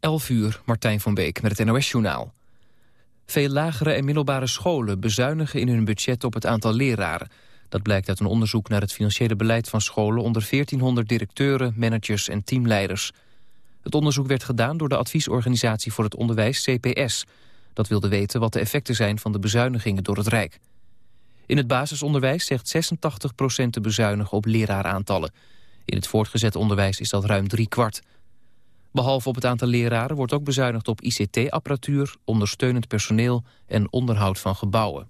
11 uur, Martijn van Beek met het NOS-journaal. Veel lagere en middelbare scholen bezuinigen in hun budget op het aantal leraren. Dat blijkt uit een onderzoek naar het financiële beleid van scholen... onder 1400 directeuren, managers en teamleiders. Het onderzoek werd gedaan door de adviesorganisatie voor het onderwijs CPS. Dat wilde weten wat de effecten zijn van de bezuinigingen door het Rijk. In het basisonderwijs zegt 86% te bezuinigen op leraaraantallen. In het voortgezet onderwijs is dat ruim drie kwart... Behalve op het aantal leraren wordt ook bezuinigd op ICT-apparatuur, ondersteunend personeel en onderhoud van gebouwen.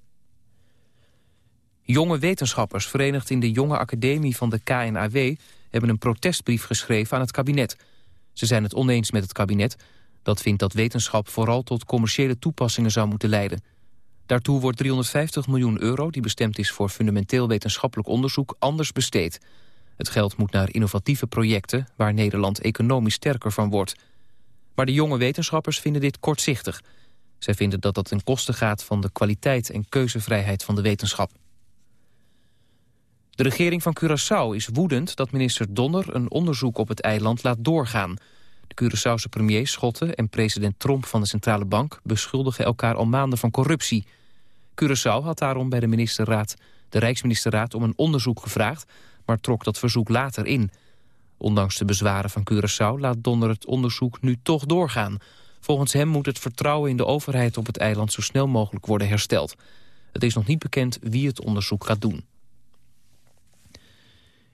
Jonge wetenschappers verenigd in de Jonge Academie van de KNAW hebben een protestbrief geschreven aan het kabinet. Ze zijn het oneens met het kabinet. Dat vindt dat wetenschap vooral tot commerciële toepassingen zou moeten leiden. Daartoe wordt 350 miljoen euro, die bestemd is voor fundamenteel wetenschappelijk onderzoek, anders besteed. Het geld moet naar innovatieve projecten waar Nederland economisch sterker van wordt. Maar de jonge wetenschappers vinden dit kortzichtig. Zij vinden dat dat ten koste gaat van de kwaliteit en keuzevrijheid van de wetenschap. De regering van Curaçao is woedend dat minister Donner een onderzoek op het eiland laat doorgaan. De Curaçaose premier Schotten en president Tromp van de Centrale Bank beschuldigen elkaar al maanden van corruptie. Curaçao had daarom bij de ministerraad, de Rijksministerraad om een onderzoek gevraagd maar trok dat verzoek later in. Ondanks de bezwaren van Curaçao laat Donner het onderzoek nu toch doorgaan. Volgens hem moet het vertrouwen in de overheid op het eiland zo snel mogelijk worden hersteld. Het is nog niet bekend wie het onderzoek gaat doen.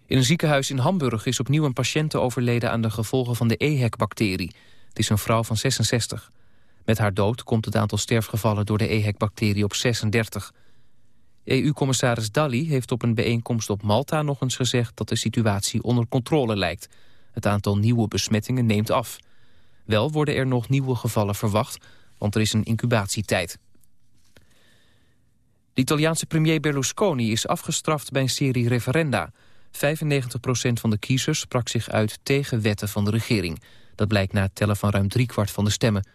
In een ziekenhuis in Hamburg is opnieuw een patiënt overleden aan de gevolgen van de EHEC-bacterie. Het is een vrouw van 66. Met haar dood komt het aantal sterfgevallen door de EHEC-bacterie op 36. EU-commissaris Dalli heeft op een bijeenkomst op Malta nog eens gezegd dat de situatie onder controle lijkt. Het aantal nieuwe besmettingen neemt af. Wel worden er nog nieuwe gevallen verwacht, want er is een incubatietijd. De Italiaanse premier Berlusconi is afgestraft bij een serie referenda. 95% van de kiezers sprak zich uit tegen wetten van de regering. Dat blijkt na het tellen van ruim driekwart van de stemmen.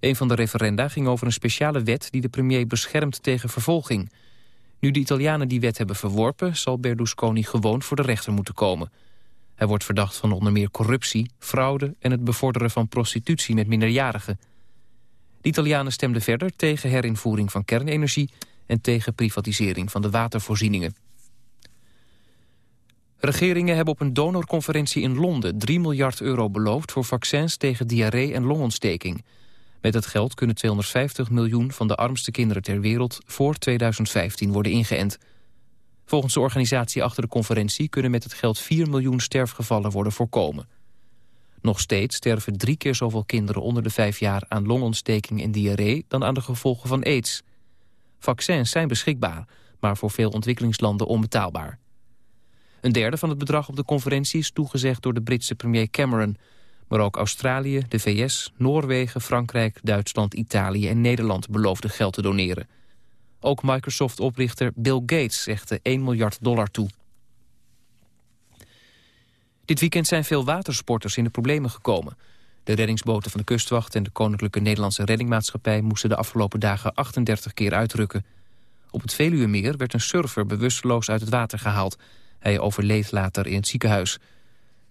Een van de referenda ging over een speciale wet die de premier beschermt tegen vervolging... Nu de Italianen die wet hebben verworpen... zal Berlusconi gewoon voor de rechter moeten komen. Hij wordt verdacht van onder meer corruptie, fraude... en het bevorderen van prostitutie met minderjarigen. De Italianen stemden verder tegen herinvoering van kernenergie... en tegen privatisering van de watervoorzieningen. Regeringen hebben op een donorconferentie in Londen 3 miljard euro beloofd... voor vaccins tegen diarree en longontsteking... Met het geld kunnen 250 miljoen van de armste kinderen ter wereld voor 2015 worden ingeënt. Volgens de organisatie achter de conferentie kunnen met het geld 4 miljoen sterfgevallen worden voorkomen. Nog steeds sterven drie keer zoveel kinderen onder de vijf jaar aan longontsteking en diarree dan aan de gevolgen van aids. Vaccins zijn beschikbaar, maar voor veel ontwikkelingslanden onbetaalbaar. Een derde van het bedrag op de conferentie is toegezegd door de Britse premier Cameron... Maar ook Australië, de VS, Noorwegen, Frankrijk, Duitsland, Italië en Nederland beloofden geld te doneren. Ook Microsoft-oprichter Bill Gates zegde 1 miljard dollar toe. Dit weekend zijn veel watersporters in de problemen gekomen. De reddingsboten van de kustwacht en de Koninklijke Nederlandse Reddingmaatschappij... moesten de afgelopen dagen 38 keer uitrukken. Op het Veluwemeer werd een surfer bewusteloos uit het water gehaald. Hij overleed later in het ziekenhuis.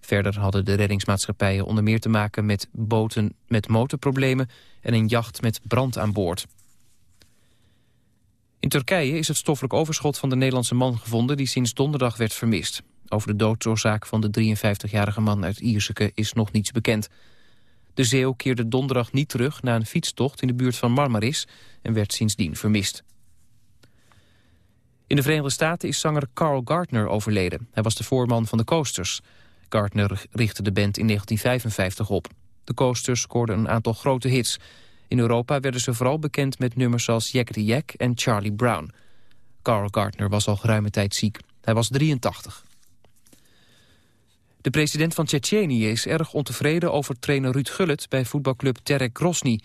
Verder hadden de reddingsmaatschappijen onder meer te maken met boten met motorproblemen en een jacht met brand aan boord. In Turkije is het stoffelijk overschot van de Nederlandse man gevonden die sinds donderdag werd vermist. Over de doodsoorzaak van de 53-jarige man uit Ierseke is nog niets bekend. De zeeuw keerde donderdag niet terug na een fietstocht in de buurt van Marmaris en werd sindsdien vermist. In de Verenigde Staten is zanger Carl Gardner overleden. Hij was de voorman van de Coasters. Gardner richtte de band in 1955 op. De Coasters scoorden een aantal grote hits. In Europa werden ze vooral bekend met nummers als Jack the Jack en Charlie Brown. Carl Gardner was al geruime tijd ziek. Hij was 83. De president van Tsjetsjenië is erg ontevreden over trainer Ruud Gullit bij voetbalclub Terek Grosny.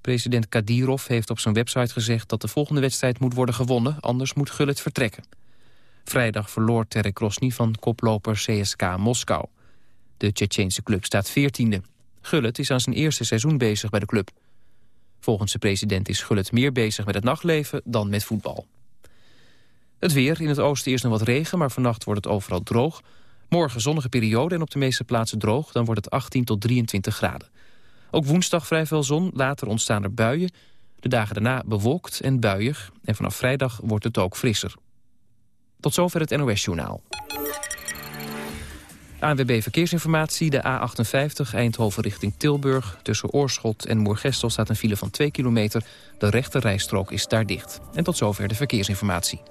President Kadirov heeft op zijn website gezegd dat de volgende wedstrijd moet worden gewonnen, anders moet Gullit vertrekken. Vrijdag verloor Terek Rosny van koploper CSK Moskou. De Tsjetsjeense club staat 14e. Gullit is aan zijn eerste seizoen bezig bij de club. Volgens de president is Gullit meer bezig met het nachtleven dan met voetbal. Het weer. In het oosten eerst nog wat regen, maar vannacht wordt het overal droog. Morgen zonnige periode en op de meeste plaatsen droog. Dan wordt het 18 tot 23 graden. Ook woensdag vrij veel zon, later ontstaan er buien. De dagen daarna bewolkt en buiig. En vanaf vrijdag wordt het ook frisser. Tot zover het NOS-journaal. ANWB Verkeersinformatie, de A58 Eindhoven richting Tilburg. Tussen Oorschot en Moergestel staat een file van 2 kilometer. De rechte rijstrook is daar dicht. En tot zover de verkeersinformatie.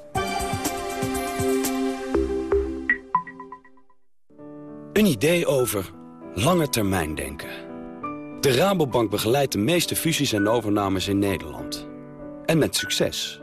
Een idee over lange termijn denken. De Rabobank begeleidt de meeste fusies en overnames in Nederland. En met succes.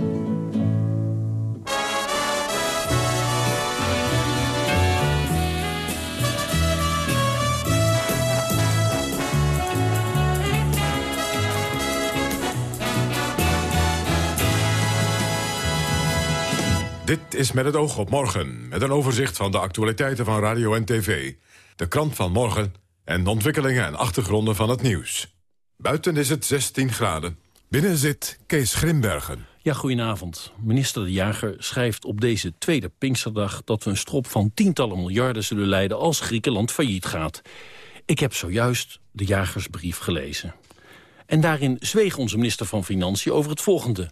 Dit is met het oog op morgen, met een overzicht van de actualiteiten van radio en tv. De krant van morgen en de ontwikkelingen en achtergronden van het nieuws. Buiten is het 16 graden. Binnen zit Kees Grimbergen. Ja, goedenavond. Minister De Jager schrijft op deze tweede Pinksterdag... dat we een strop van tientallen miljarden zullen leiden als Griekenland failliet gaat. Ik heb zojuist de jagersbrief gelezen. En daarin zweeg onze minister van Financiën over het volgende.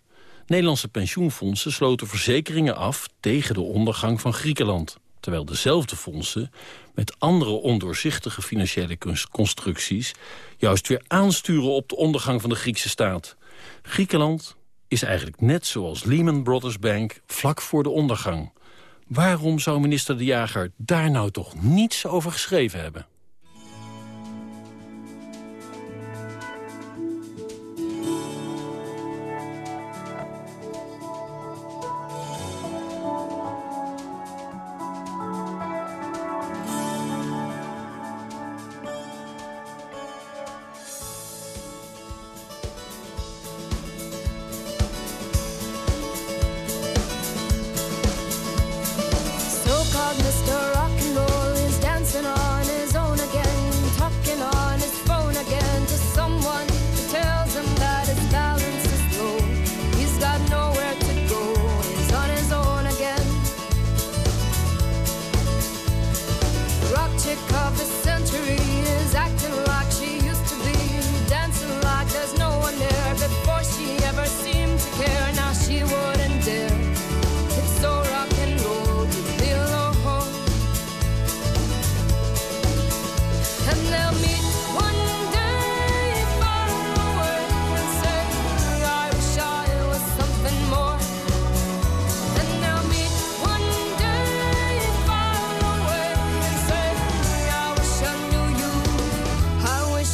Nederlandse pensioenfondsen sloten verzekeringen af tegen de ondergang van Griekenland. Terwijl dezelfde fondsen met andere ondoorzichtige financiële constructies... juist weer aansturen op de ondergang van de Griekse staat. Griekenland is eigenlijk net zoals Lehman Brothers Bank vlak voor de ondergang. Waarom zou minister De Jager daar nou toch niets over geschreven hebben?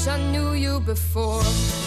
I knew you before.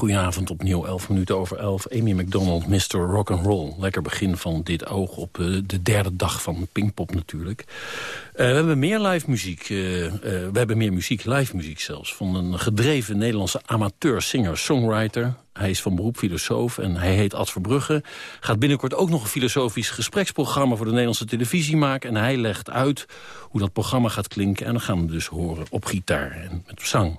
Goedenavond opnieuw. 11 minuten over 11. Amy McDonald, Mr. Rock'n'Roll. Lekker begin van dit oog op uh, de derde dag van Pinkpop natuurlijk. Uh, we hebben meer live muziek. Uh, we hebben meer muziek, live muziek zelfs. Van een gedreven Nederlandse amateur singer-songwriter. Hij is van beroep filosoof en hij heet Ad Verbrugge. Gaat binnenkort ook nog een filosofisch gespreksprogramma... voor de Nederlandse televisie maken. En hij legt uit hoe dat programma gaat klinken. En dan gaan we dus horen op gitaar en met zang.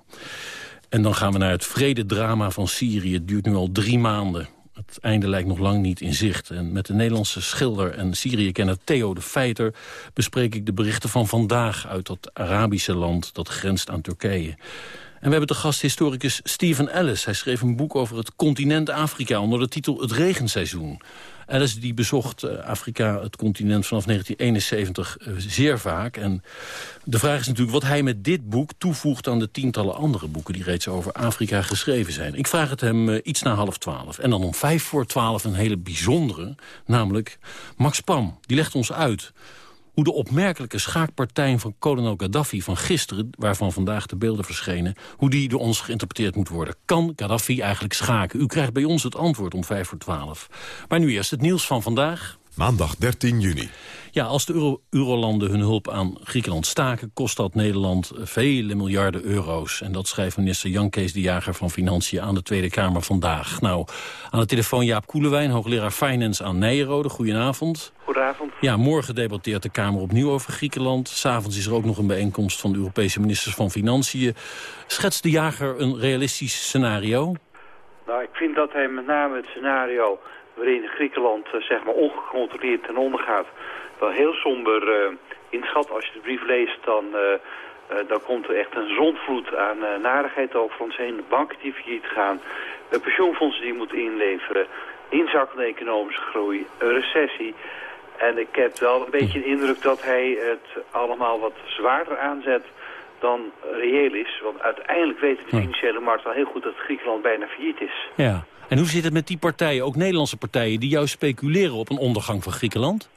En dan gaan we naar het vrededrama van Syrië. Het duurt nu al drie maanden. Het einde lijkt nog lang niet in zicht. En met de Nederlandse schilder en Syrië-kenner Theo de Feiter... bespreek ik de berichten van vandaag uit dat Arabische land... dat grenst aan Turkije. En we hebben de gasthistoricus Stephen Ellis. Hij schreef een boek over het continent Afrika onder de titel Het regenseizoen. Alice die bezocht eh, Afrika, het continent, vanaf 1971 eh, zeer vaak. En de vraag is natuurlijk wat hij met dit boek toevoegt... aan de tientallen andere boeken die reeds over Afrika geschreven zijn. Ik vraag het hem eh, iets na half twaalf. En dan om vijf voor twaalf een hele bijzondere, namelijk Max Pam. Die legt ons uit hoe de opmerkelijke schaakpartij van kolonel Gaddafi van gisteren... waarvan vandaag de beelden verschenen, hoe die door ons geïnterpreteerd moet worden. Kan Gaddafi eigenlijk schaken? U krijgt bij ons het antwoord om vijf voor twaalf. Maar nu eerst het nieuws van vandaag. Maandag 13 juni. Ja, als de euro eurolanden hun hulp aan Griekenland staken... kost dat Nederland vele miljarden euro's. En dat schrijft minister Jan Kees de Jager van Financiën... aan de Tweede Kamer vandaag. Nou, aan de telefoon Jaap Koelewijn, hoogleraar Finance aan Nijrode. Goedenavond. Goedenavond. Ja, morgen debatteert de Kamer opnieuw over Griekenland. S'avonds is er ook nog een bijeenkomst van de Europese ministers van Financiën. Schetst de Jager een realistisch scenario? Nou, ik vind dat hij met name het scenario waarin Griekenland uh, zeg maar ongecontroleerd ten onder gaat, wel heel somber uh, inschat. Als je de brief leest, dan, uh, dan komt er echt een zondvloed aan narigheid over ons heen. De banken die failliet gaan, pensioenfondsen die moeten inleveren, inzakkende economische groei, een recessie. En ik heb wel een beetje de indruk dat hij het allemaal wat zwaarder aanzet dan reëel is. Want uiteindelijk weten de financiële markt wel heel goed dat Griekenland bijna failliet is. Ja. En hoe zit het met die partijen, ook Nederlandse partijen... die juist speculeren op een ondergang van Griekenland?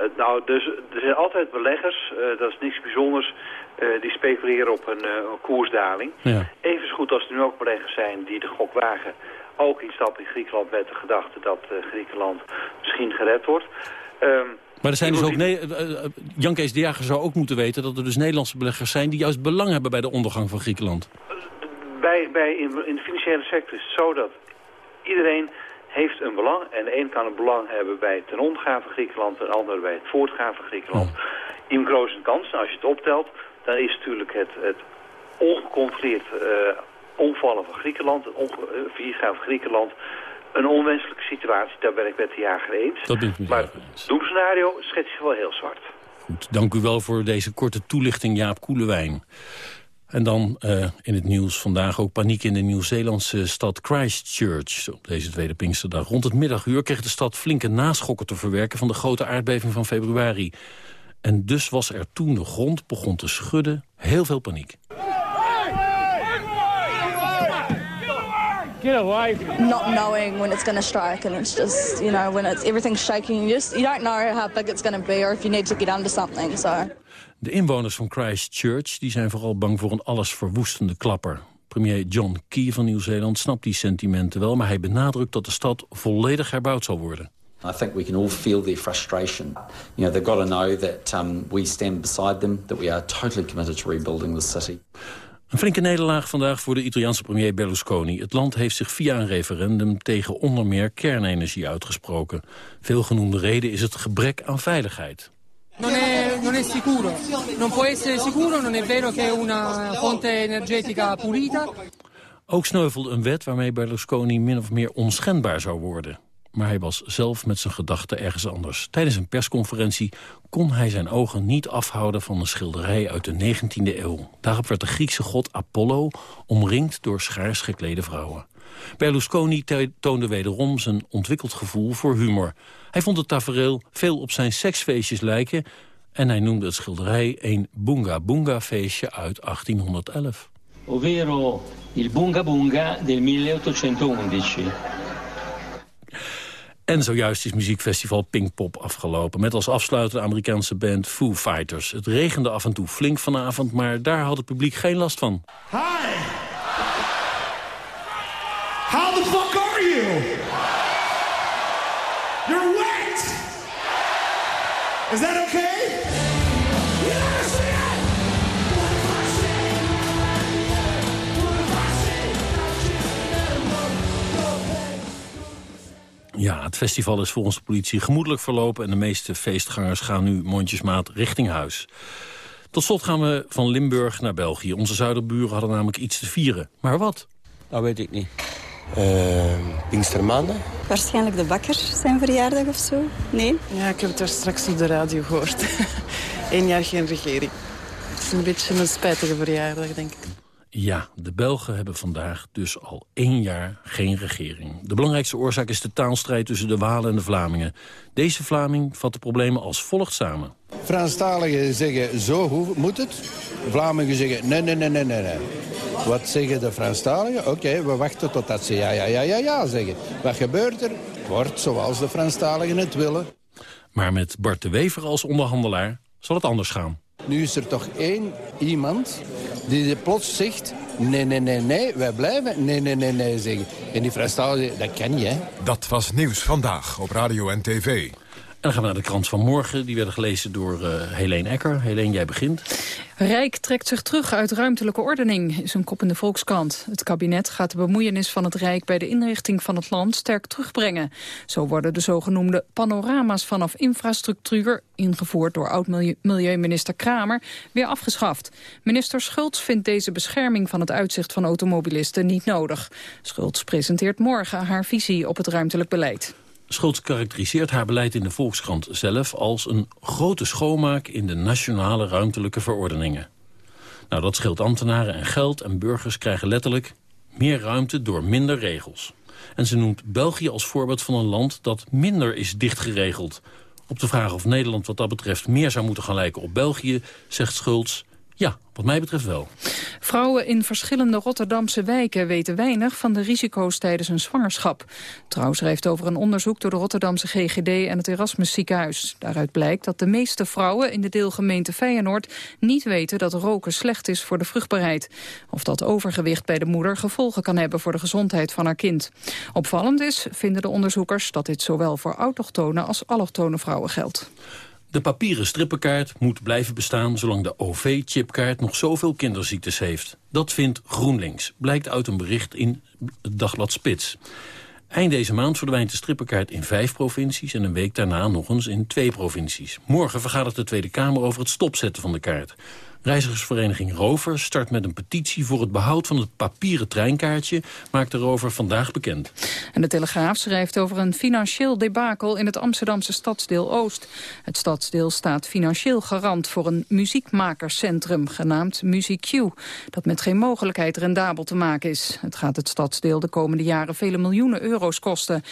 Uh, nou, dus, er zijn altijd beleggers, uh, dat is niks bijzonders... Uh, die speculeren op een, koersdaling. Ja. Even goed als er nu ook beleggers zijn die de gok wagen... ook instappen in Griekenland met de gedachte dat Griekenland misschien gered wordt... Um, maar er zijn dus ook... Nee, Jan Kees de Jager zou ook moeten weten dat er dus Nederlandse beleggers zijn... die juist belang hebben bij de ondergang van Griekenland. Bij, bij in, in de financiële sector is het zo dat iedereen heeft een belang. En de een kan een belang hebben bij het ten ondergaan van Griekenland... en de ander bij het voortgaan van Griekenland. Oh. In groot en kans, nou, als je het optelt... dan is natuurlijk het, het ongecontroleerd uh, omvallen van Griekenland... het uh, van Griekenland... een onwenselijke situatie. Daar ben ik met de jager eens. Dat ben ik maar het doemscenario schets je wel heel zwart. Goed, dank u wel voor deze korte toelichting, Jaap Koelewijn. En dan uh, in het nieuws vandaag ook paniek in de Nieuw-Zeelandse stad Christchurch. Op deze tweede Pinksterdag. Rond het middaguur kreeg de stad flinke naschokken te verwerken... van de grote aardbeving van februari. En dus was er toen de grond begon te schudden heel veel paniek. Not knowing when it's going to strike, and it's just you know when it's everything's shaking, you just you don't know how big it's going to be, or if you need to get under something. So. De inwoners van Christchurch die zijn vooral bang voor een allesverwoestende klapper. Premier John Key van Nieuw-Zeeland snapt die sentimenten wel... maar hij benadrukt dat de stad volledig herbouwd zal worden. I think we can all feel their frustration. You know, they've got to know that um, we stand beside them, that we are totally committed to rebuilding the city. Een flinke nederlaag vandaag voor de Italiaanse premier Berlusconi. Het land heeft zich via een referendum tegen onder meer kernenergie uitgesproken. Veelgenoemde reden is het gebrek aan veiligheid. Non è, non è sicuro, non può essere sicuro, non è vero che è una fonte energetica pulita. Ook sneuvelde een wet waarmee Berlusconi min of meer onschendbaar zou worden. Maar hij was zelf met zijn gedachten ergens anders. Tijdens een persconferentie kon hij zijn ogen niet afhouden van een schilderij uit de 19e eeuw. Daarop werd de Griekse god Apollo omringd door schaars geklede vrouwen. Berlusconi toonde wederom zijn ontwikkeld gevoel voor humor. Hij vond het tafereel veel op zijn seksfeestjes lijken... en hij noemde het schilderij een Bunga Bunga feestje uit 1811. Ovvero il Bunga Bunga del 1811. En zojuist is muziekfestival Pinkpop afgelopen... met als afsluiter de Amerikaanse band Foo Fighters. Het regende af en toe flink vanavond, maar daar had het publiek geen last van. Hi! How the fuck are you? You're wet! Is that okay? Ja, het festival is volgens de politie gemoedelijk verlopen... en de meeste feestgangers gaan nu mondjesmaat richting huis. Tot slot gaan we van Limburg naar België. Onze zuiderburen hadden namelijk iets te vieren. Maar wat? Dat weet ik niet. Uh, Pinkstermaandag? Waarschijnlijk de bakker zijn verjaardag of zo. Nee? Ja, ik heb het daar straks op de radio gehoord. Eén jaar geen regering. Het is een beetje een spijtige verjaardag, denk ik. Ja, de Belgen hebben vandaag dus al één jaar geen regering. De belangrijkste oorzaak is de taalstrijd tussen de Walen en de Vlamingen. Deze Vlaming vat de problemen als volgt samen. Franstaligen zeggen zo moet het. Vlamingen zeggen nee, nee, nee, nee, nee. Wat zeggen de Franstaligen? Oké, we wachten totdat ze ja, ja, ja, ja, ja zeggen. Wat gebeurt er? Wordt zoals de Franstaligen het willen. Maar met Bart de Wever als onderhandelaar zal het anders gaan. Nu is er toch één iemand die plots zegt... nee, nee, nee, nee, wij blijven nee, nee, nee, nee zeggen. En die Franstaligen, dat niet, hè? Dat was Nieuws Vandaag op Radio en TV. En dan gaan we naar de krant van morgen. Die werden gelezen door uh, Helene Ecker. Helene, jij begint. Rijk trekt zich terug uit ruimtelijke ordening, is een kop in de Volkskrant. Het kabinet gaat de bemoeienis van het Rijk bij de inrichting van het land sterk terugbrengen. Zo worden de zogenoemde panorama's vanaf infrastructuur, ingevoerd door oud-milieuminister Kramer, weer afgeschaft. Minister Schultz vindt deze bescherming van het uitzicht van automobilisten niet nodig. Schultz presenteert morgen haar visie op het ruimtelijk beleid. Schultz karakteriseert haar beleid in de Volkskrant zelf als een grote schoonmaak in de nationale ruimtelijke verordeningen. Nou, dat scheelt ambtenaren en geld en burgers krijgen letterlijk meer ruimte door minder regels. En ze noemt België als voorbeeld van een land dat minder is dichtgeregeld. Op de vraag of Nederland wat dat betreft meer zou moeten gaan lijken op België, zegt Schultz... Ja, wat mij betreft wel. Vrouwen in verschillende Rotterdamse wijken weten weinig van de risico's tijdens een zwangerschap. Trouw schrijft over een onderzoek door de Rotterdamse GGD en het Erasmus ziekenhuis. Daaruit blijkt dat de meeste vrouwen in de deelgemeente Feyenoord niet weten dat roken slecht is voor de vruchtbaarheid. Of dat overgewicht bij de moeder gevolgen kan hebben voor de gezondheid van haar kind. Opvallend is, vinden de onderzoekers, dat dit zowel voor autochtone als allochtone vrouwen geldt. De papieren strippenkaart moet blijven bestaan zolang de OV-chipkaart nog zoveel kinderziektes heeft. Dat vindt GroenLinks, blijkt uit een bericht in het Dagblad Spits. Eind deze maand verdwijnt de strippenkaart in vijf provincies... en een week daarna nog eens in twee provincies. Morgen vergadert de Tweede Kamer over het stopzetten van de kaart. Reizigersvereniging Rover start met een petitie voor het behoud van het papieren treinkaartje, maakt de Rover vandaag bekend. En de Telegraaf schrijft over een financieel debakel in het Amsterdamse stadsdeel Oost. Het stadsdeel staat financieel garant voor een muziekmakerscentrum genaamd MusicQ, dat met geen mogelijkheid rendabel te maken is. Het gaat het stadsdeel de komende jaren vele miljoenen euro's kosten.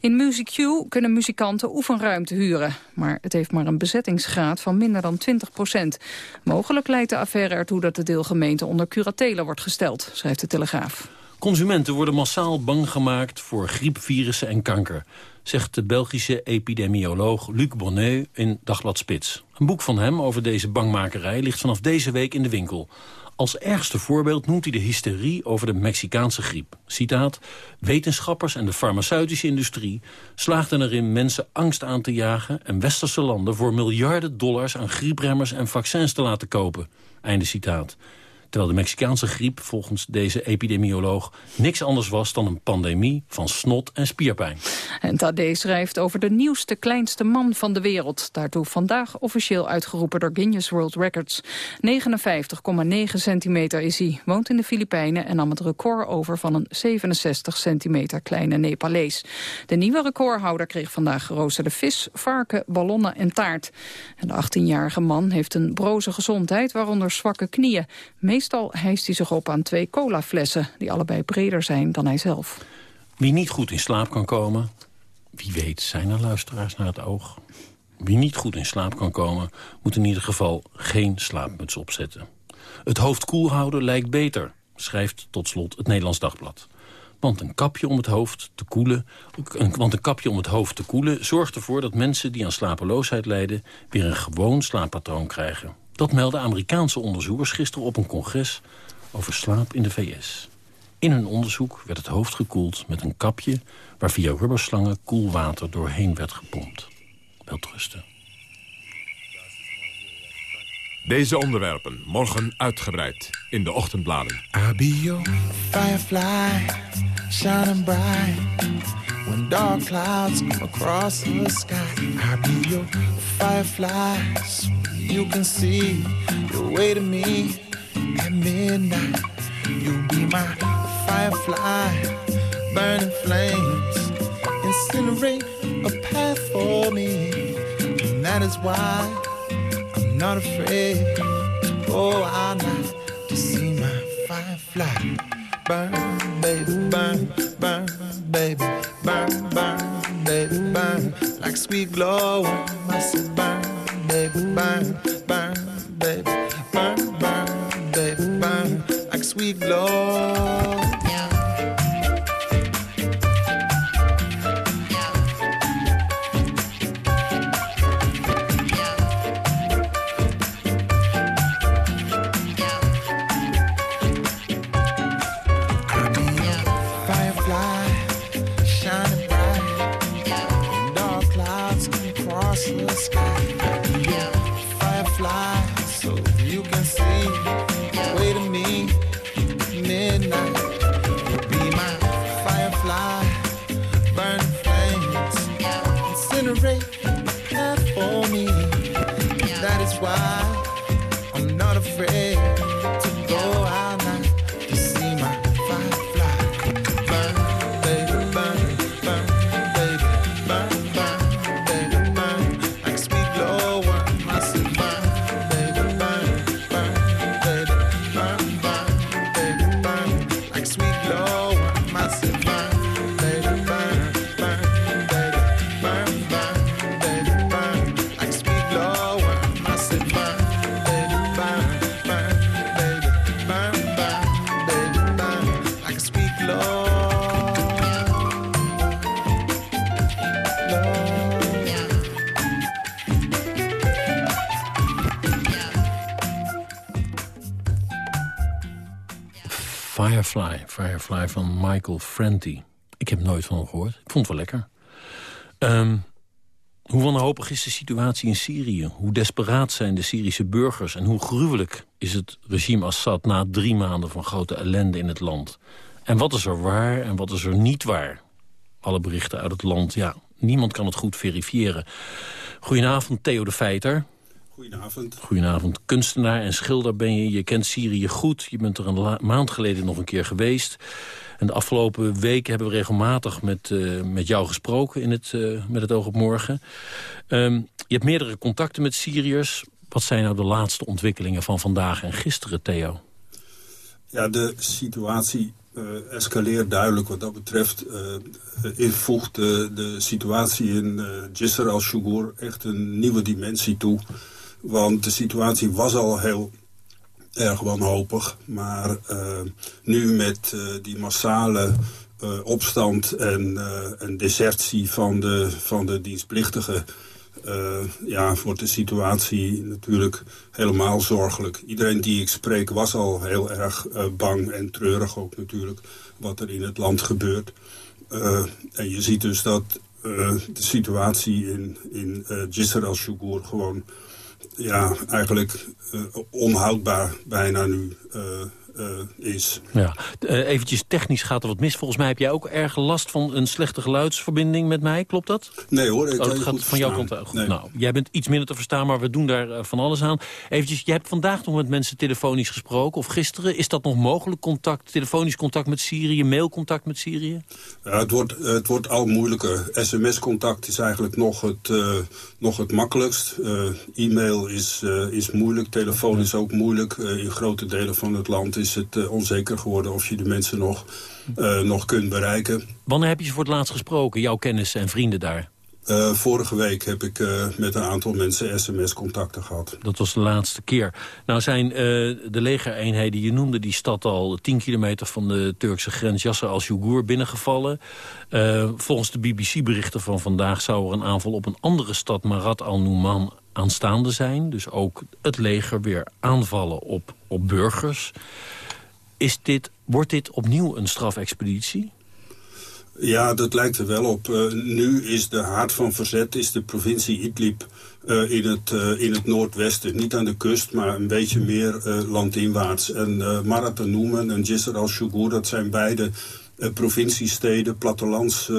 In MusicQ kunnen muzikanten oefenruimte huren, maar het heeft maar een bezettingsgraad van minder dan 20 procent. Mogelijk leidt de affaire ertoe dat de deelgemeente onder curatelen wordt gesteld, schrijft de Telegraaf. Consumenten worden massaal bang gemaakt voor griepvirussen en kanker zegt de Belgische epidemioloog Luc Bonnet in Dagblad Spits. Een boek van hem over deze bangmakerij ligt vanaf deze week in de winkel. Als ergste voorbeeld noemt hij de hysterie over de Mexicaanse griep. Citaat, wetenschappers en de farmaceutische industrie slaagden erin mensen angst aan te jagen... en westerse landen voor miljarden dollars aan griepremmers en vaccins te laten kopen. Einde citaat. Terwijl de Mexicaanse griep volgens deze epidemioloog niks anders was dan een pandemie van snot en spierpijn. En Tadé schrijft over de nieuwste, kleinste man van de wereld. Daartoe vandaag officieel uitgeroepen door Guinness World Records. 59,9 centimeter is hij, woont in de Filipijnen en nam het record over van een 67 centimeter kleine Nepalees. De nieuwe recordhouder kreeg vandaag geroosterde vis, varken, ballonnen en taart. En de 18-jarige man heeft een broze gezondheid, waaronder zwakke knieën. Meest Meestal hijst hij zich op aan twee colaflessen... die allebei breder zijn dan hij zelf. Wie niet goed in slaap kan komen... wie weet zijn er luisteraars naar het oog. Wie niet goed in slaap kan komen... moet in ieder geval geen slaapmuts opzetten. Het hoofd koel houden lijkt beter, schrijft tot slot het Nederlands Dagblad. Want een kapje om het hoofd te koelen, want een kapje om het hoofd te koelen zorgt ervoor dat mensen die aan slapeloosheid lijden weer een gewoon slaappatroon Dat melden Amerikaanse onderzoekers gisteren op een congres over slaap in de VS. In hun onderzoek werd het hoofd gekoeld met een kapje... waar via rubberslangen koel water doorheen werd gepompt. Welterusten. Deze onderwerpen morgen uitgebreid in de ochtendbladen. I'll be your firefly, shining bright. When dark clouds come across the sky, I'll be your firefly, so you can see the way to me at midnight. You'll be my firefly, burning flames, incinerate a path for me. And that is why I'm not afraid oh, to go out night to see my firefly. Burn, baby, burn, burn, baby, burn, burn, baby, burn. Like sweet glow, I said burn, baby, burn, burn, baby, burn, burn, baby, burn. Like sweet glow. Firefly, van Michael Franti. Ik heb nooit van hem gehoord. Ik vond het wel lekker. Ehm, hoe wanhopig is de situatie in Syrië? Hoe desperaat zijn de Syrische burgers? En hoe gruwelijk is het regime Assad na drie maanden van grote ellende in het land? En wat is er waar en wat is er niet waar? Alle berichten uit het land, ja, niemand kan het goed verifiëren. Goedenavond, Theo de Feiter. Goedenavond. Goedenavond. Kunstenaar en schilder ben je. Je kent Syrië goed. Je bent er een maand geleden nog een keer geweest. En de afgelopen weken hebben we regelmatig met, eh, met jou gesproken... In het, eh, met het oog op morgen. Ehm, je hebt meerdere contacten met Syriërs. Wat zijn nou de laatste ontwikkelingen van vandaag en gisteren, Theo? Ja, de situatie eh, escaleert duidelijk wat dat betreft. eh, voegt de, de situatie in eh Jisr al-Shugur echt een nieuwe dimensie toe. Want de situatie was al heel erg wanhopig. Maar eh, nu met eh, die massale eh, opstand en, en desertie van de, van de dienstplichtigen... ja, wordt de situatie natuurlijk helemaal zorgelijk. Iedereen die ik spreek was al heel erg bang en treurig ook natuurlijk... wat er in het land gebeurt. En je ziet dus dat de situatie in, in Jisr al-Shugur gewoon ja, eigenlijk eh, onhoudbaar bijna nu eh, is. Ja, uh, eventjes technisch gaat er wat mis. Volgens mij heb jij ook erg last van een slechte geluidsverbinding met mij. Klopt dat? Nee hoor, ik oh, dat je gaat van jouw kant uit. Nee. Nou, jij bent iets minder te verstaan, maar we doen daar uh, van alles aan. Eventjes, jij hebt vandaag nog met mensen telefonisch gesproken, of gisteren. Is dat nog mogelijk? Contact, telefonisch contact met Syrië, mailcontact met Syrië? Ja, het, wordt, het wordt al moeilijker. SMS-contact is eigenlijk nog het, uh, nog het makkelijkst. Uh, e-mail is, uh, is moeilijk, telefoon is ook moeilijk. in grote delen van het land is het onzeker geworden of je de mensen nog, nog kunt bereiken. Wanneer heb je ze voor het laatst gesproken, jouw kennissen en vrienden daar? Uh, vorige week heb ik uh, met een aantal mensen sms-contacten gehad. Dat was de laatste keer. Nou zijn uh, de legereenheden, je noemde die stad al 10 kilometer van de Turkse grens Yasser al-Shugur binnengevallen. volgens de BBC-berichten van vandaag zou er een aanval op een andere stad, Marat al-Numan, aanstaande zijn. Dus ook het leger weer aanvallen op, op burgers. Is dit Wordt dit opnieuw een strafexpeditie? Ja, dat lijkt er wel op. Uh, nu is de haard van verzet is de provincie Idlib uh, in, het, uh, in het noordwesten. Niet aan de kust, maar een beetje meer landinwaarts. En uh, Maratanoemen en Jisr al-Shugur, dat zijn beide provinciesteden, plattelands,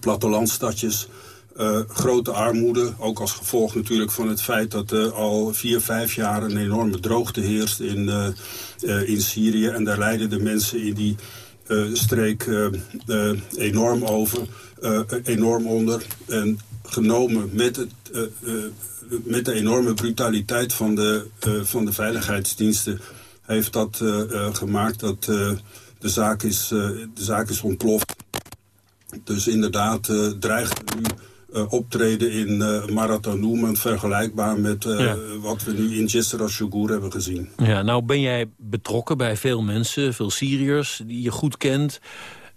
plattelandstadjes... Uh, grote armoede, ook als gevolg natuurlijk van het feit dat uh, al vier, vijf jaar een enorme droogte heerst in, uh, in Syrië. En daar lijden de mensen in die streek enorm over, enorm onder. En genomen met, het, met de enorme brutaliteit van de, van de veiligheidsdiensten... heeft dat gemaakt dat de, zaak is, de zaak is ontploft. Dus inderdaad dreigt nu uh, optreden in uh, vergelijkbaar met uh, ja. wat we nu in Jisr al hebben gezien. Ja, nou ben jij betrokken bij veel mensen, veel Syriërs... die je goed kent.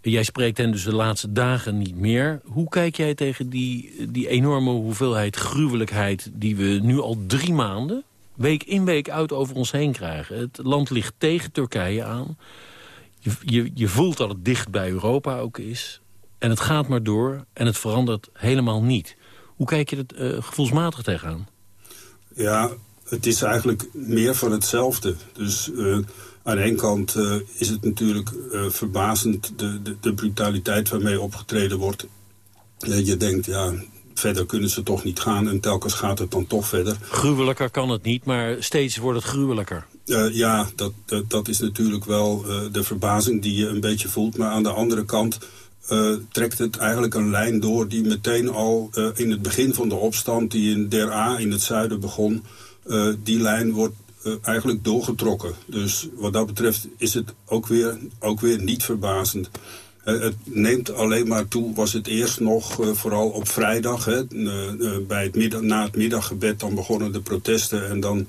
Jij spreekt hen dus de laatste dagen niet meer. Hoe kijk jij tegen die, die enorme hoeveelheid gruwelijkheid... die we nu al drie maanden, week in week uit, over ons heen krijgen? Het land ligt tegen Turkije aan... Je, je, je voelt dat het dicht bij Europa ook is. En het gaat maar door en het verandert helemaal niet. Hoe kijk je het uh, gevoelsmatig tegenaan? Ja, het is eigenlijk meer van hetzelfde. Dus uh, aan de ene kant uh, is het natuurlijk verbazend de, de, de, brutaliteit waarmee opgetreden wordt. je denkt, ja, verder kunnen ze toch niet gaan en telkens gaat het dan toch verder. Gruwelijker kan het niet, maar steeds wordt het gruwelijker. ja, dat, dat, dat, is natuurlijk wel de verbazing die je een beetje voelt. Maar aan de andere kant uh, trekt het eigenlijk een lijn door die meteen al uh, in het begin van de opstand... die in Der A in het zuiden begon, uh, die lijn wordt eigenlijk doorgetrokken. Dus wat dat betreft is het ook weer, ook weer niet verbazend. het neemt alleen maar toe, was het eerst nog vooral op vrijdag... Hè, bij het na het middaggebed dan begonnen de protesten... en dan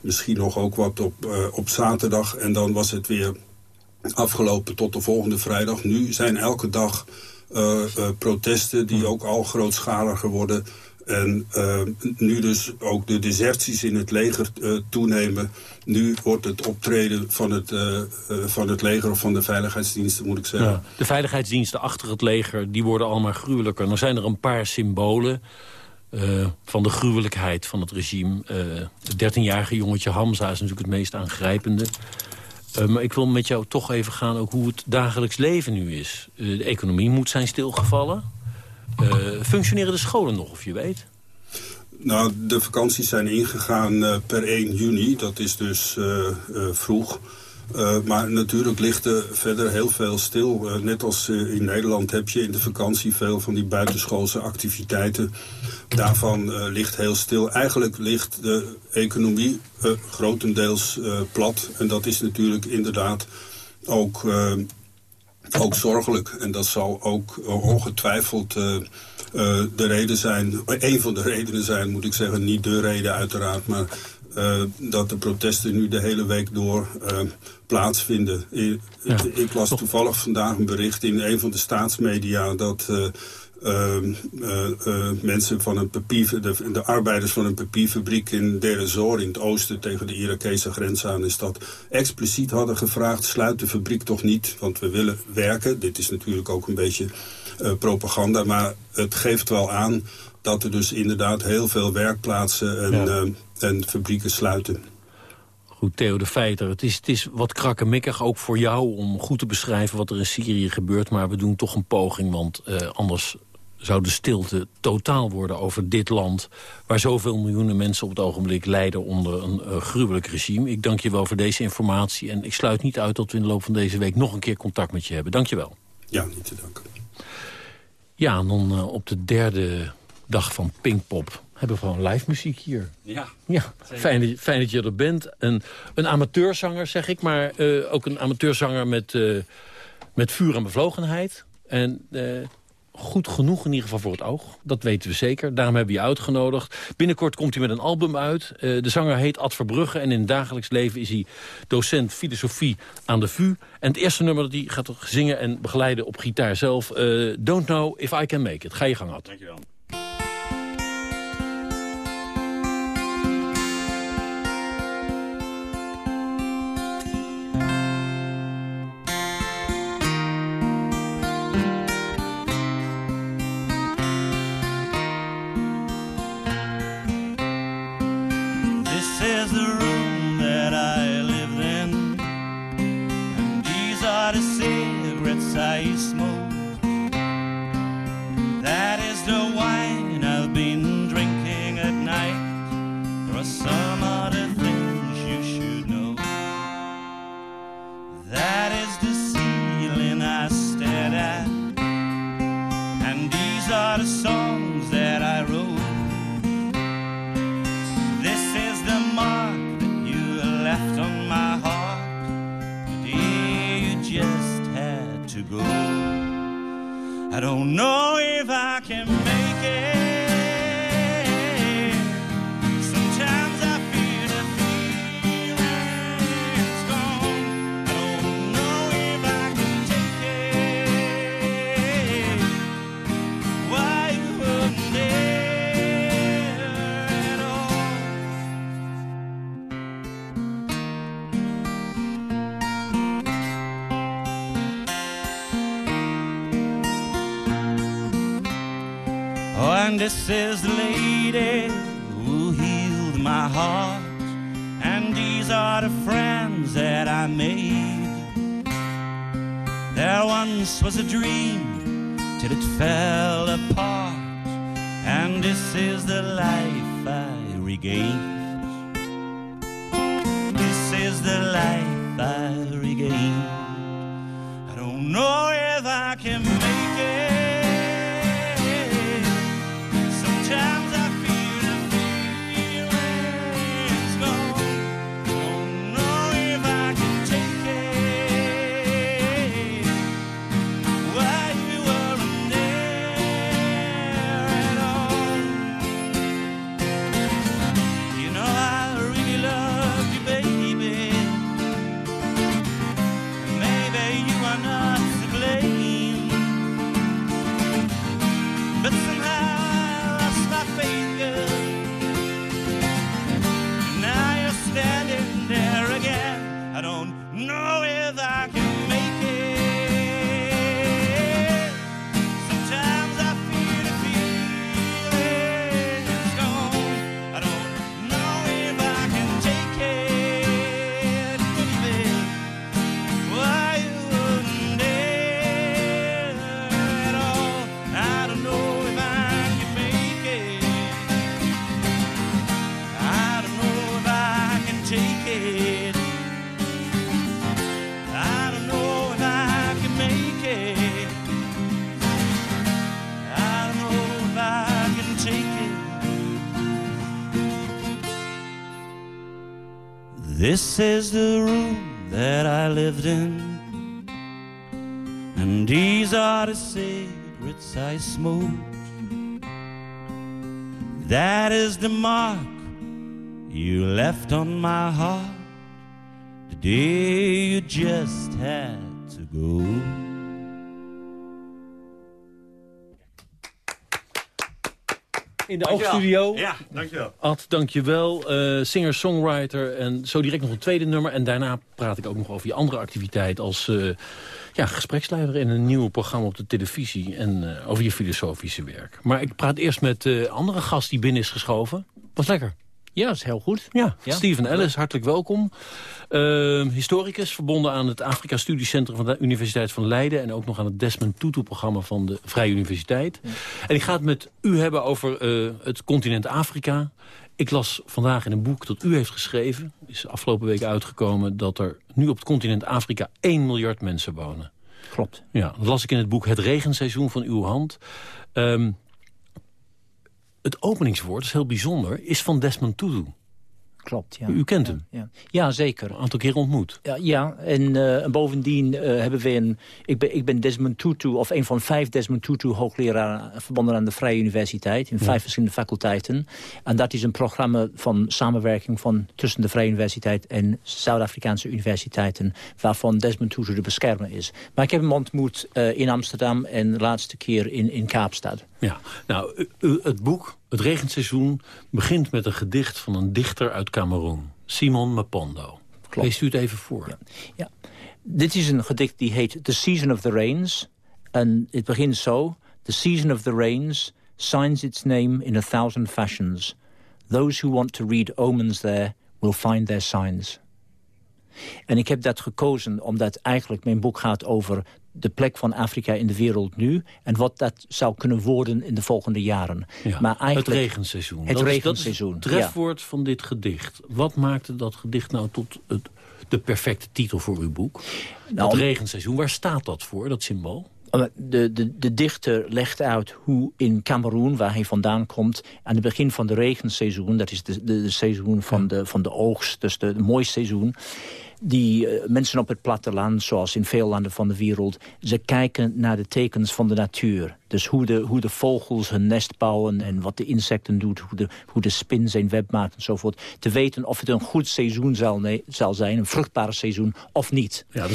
misschien nog ook wat op, op zaterdag en dan was het weer afgelopen tot de volgende vrijdag. Nu zijn elke dag uh, uh, protesten die ook al grootschaliger worden. En uh, nu dus ook de deserties in het leger toenemen. Nu wordt het optreden van het, van het leger of van de veiligheidsdiensten, moet ik zeggen. Ja, de veiligheidsdiensten achter het leger, die worden allemaal gruwelijker. Dan zijn er een paar symbolen. van de gruwelijkheid van het regime. het 13-jarige jongetje Hamza is natuurlijk het meest aangrijpende. Uh, maar ik wil met jou toch even gaan ook hoe het dagelijks leven nu is. Uh, de economie moet zijn stilgevallen. Uh, functioneren de scholen nog, of je weet? Nou, de vakanties zijn ingegaan per 1 juni. Dat is dus vroeg. Uh, maar natuurlijk ligt er verder heel veel stil. Uh, net als uh, in Nederland heb je in de vakantie veel van die buitenschoolse activiteiten. Daarvan ligt heel stil. Eigenlijk ligt de economie grotendeels plat. En dat is natuurlijk inderdaad ook, ook zorgelijk. En dat zal ook ongetwijfeld de reden zijn, een van de redenen zijn, moet ik zeggen. Niet de reden uiteraard, maar uh, dat de protesten nu de hele week door uh, plaatsvinden. Ik, ja. ik las toevallig vandaag een bericht in een van de staatsmedia... dat uh, mensen van een papier, de, de, arbeiders van een papierfabriek in Deir ez-Zor in het oosten tegen de Irakese grens aan is dat expliciet hadden gevraagd sluit de fabriek toch niet, want we willen werken. Dit is natuurlijk ook een beetje propaganda, maar het geeft wel aan dat er dus inderdaad heel veel werkplaatsen en, ja. uh, en fabrieken sluiten. Goed, Theo de Feiter, het is, het is wat krakkemikkig ook voor jou... om goed te beschrijven wat er in Syrië gebeurt... maar we doen toch een poging, want uh, anders zou de stilte totaal worden over dit land... waar zoveel miljoenen mensen op het ogenblik lijden onder een uh, gruwelijk regime. Ik dank je wel voor deze informatie en ik sluit niet uit... dat we in de loop van deze week nog een keer contact met je hebben. Dank je wel. Ja, niet te danken. Ja, en dan uh, op de derde dag van Pinkpop hebben we gewoon live muziek hier. Ja, ja fijn, dat, fijn dat je er bent. Een, een amateurzanger, zeg ik, maar uh, ook een amateurzanger met, uh, met vuur en bevlogenheid. En uh, goed genoeg in ieder geval voor het oog. Dat weten we zeker. Daarom hebben we je uitgenodigd. Binnenkort komt hij met een album uit. de zanger heet Ad Verbrugge en in het dagelijks leven is hij docent filosofie aan de VU. En het eerste nummer dat hij gaat zingen en begeleiden op gitaar zelf... Don't Know If I Can Make It. Ga je gang, Ad. Dankjewel. This is the room that I lived in, and these are the cigarettes I smoked. That is the mark you left on my heart the day you just had to go. In de Dankjewel. oogstudio. Ja, dankjewel. Ad, dankjewel. Eh Singer-songwriter en zo direct nog een tweede nummer. En daarna praat ik ook nog over je andere activiteit als eh, ja, gespreksleider in een nieuw programma op de televisie. En eh, over je filosofische werk. Maar ik praat eerst met de andere gast die binnen is geschoven. Was lekker. Ja, dat is heel goed. Ja, Ja. Steven Ellis, hartelijk welkom. Ehm, historicus, verbonden aan het Afrika Studiecentrum van de Universiteit van Leiden... en ook nog aan het Desmond Tutu-programma van de Vrije Universiteit. En ik ga het met u hebben over eh, het continent Afrika. Ik las vandaag in een boek dat u heeft geschreven... is afgelopen week uitgekomen dat er nu op het continent Afrika 1 miljard mensen wonen. Klopt. Ja, dat las ik in het boek Het regenseizoen van uw hand. Ehm, het openingswoord, dat is heel bijzonder, is van Desmond Tutu. Klopt, ja. U kent hem? Ja, ja zeker. Een aantal keer ontmoet. Ja, ja en, eh, en bovendien eh, hebben we een... Ik ben, ik ben Desmond Tutu, of een van vijf Desmond Tutu hoogleraren... verbonden aan de Vrije Universiteit, in vijf verschillende faculteiten. En dat is een programma van samenwerking van, tussen de Vrije Universiteit... en Zuid-Afrikaanse universiteiten, waarvan Desmond Tutu de beschermer is. Maar ik heb hem ontmoet eh, in Amsterdam en de laatste keer in, in Kaapstad. Ja, nou, het boek, Het regenseizoen, begint met een gedicht van een dichter uit Cameroen. Simon Mapondo. Leest u het even voor? Ja. Dit is een gedicht die heet The Season of the Rains. En het begint zo. The season of the rains signs its name in a thousand fashions. Those who want to read omens there will find their signs. En ik heb dat gekozen omdat eigenlijk mijn boek gaat over de plek van Afrika in de wereld nu... en wat dat zou kunnen worden in de volgende jaren. Ja, maar eigenlijk, het regenseizoen. Het dat regenseizoen, Is, dat is het trefwoord van dit gedicht. Wat maakte dat gedicht nou tot het, de perfecte titel voor uw boek? Nou, het regenseizoen, waar staat dat voor, dat symbool? De, de, de dichter legt uit hoe in Cameroen, waar hij vandaan komt... aan het begin van de regenseizoen, dat is de, de, de seizoen van, de, van de oogst... dus de, de mooiste seizoen... die uh, mensen op het platteland, zoals in veel landen van de wereld... ze kijken naar de tekens van de natuur. Dus hoe de, hoe de vogels hun nest bouwen en wat de insecten doen... hoe de, hoe de spin zijn web maakt enzovoort. Te weten of het een goed seizoen zal, nee, zal zijn, een vruchtbare seizoen, of niet. Ja.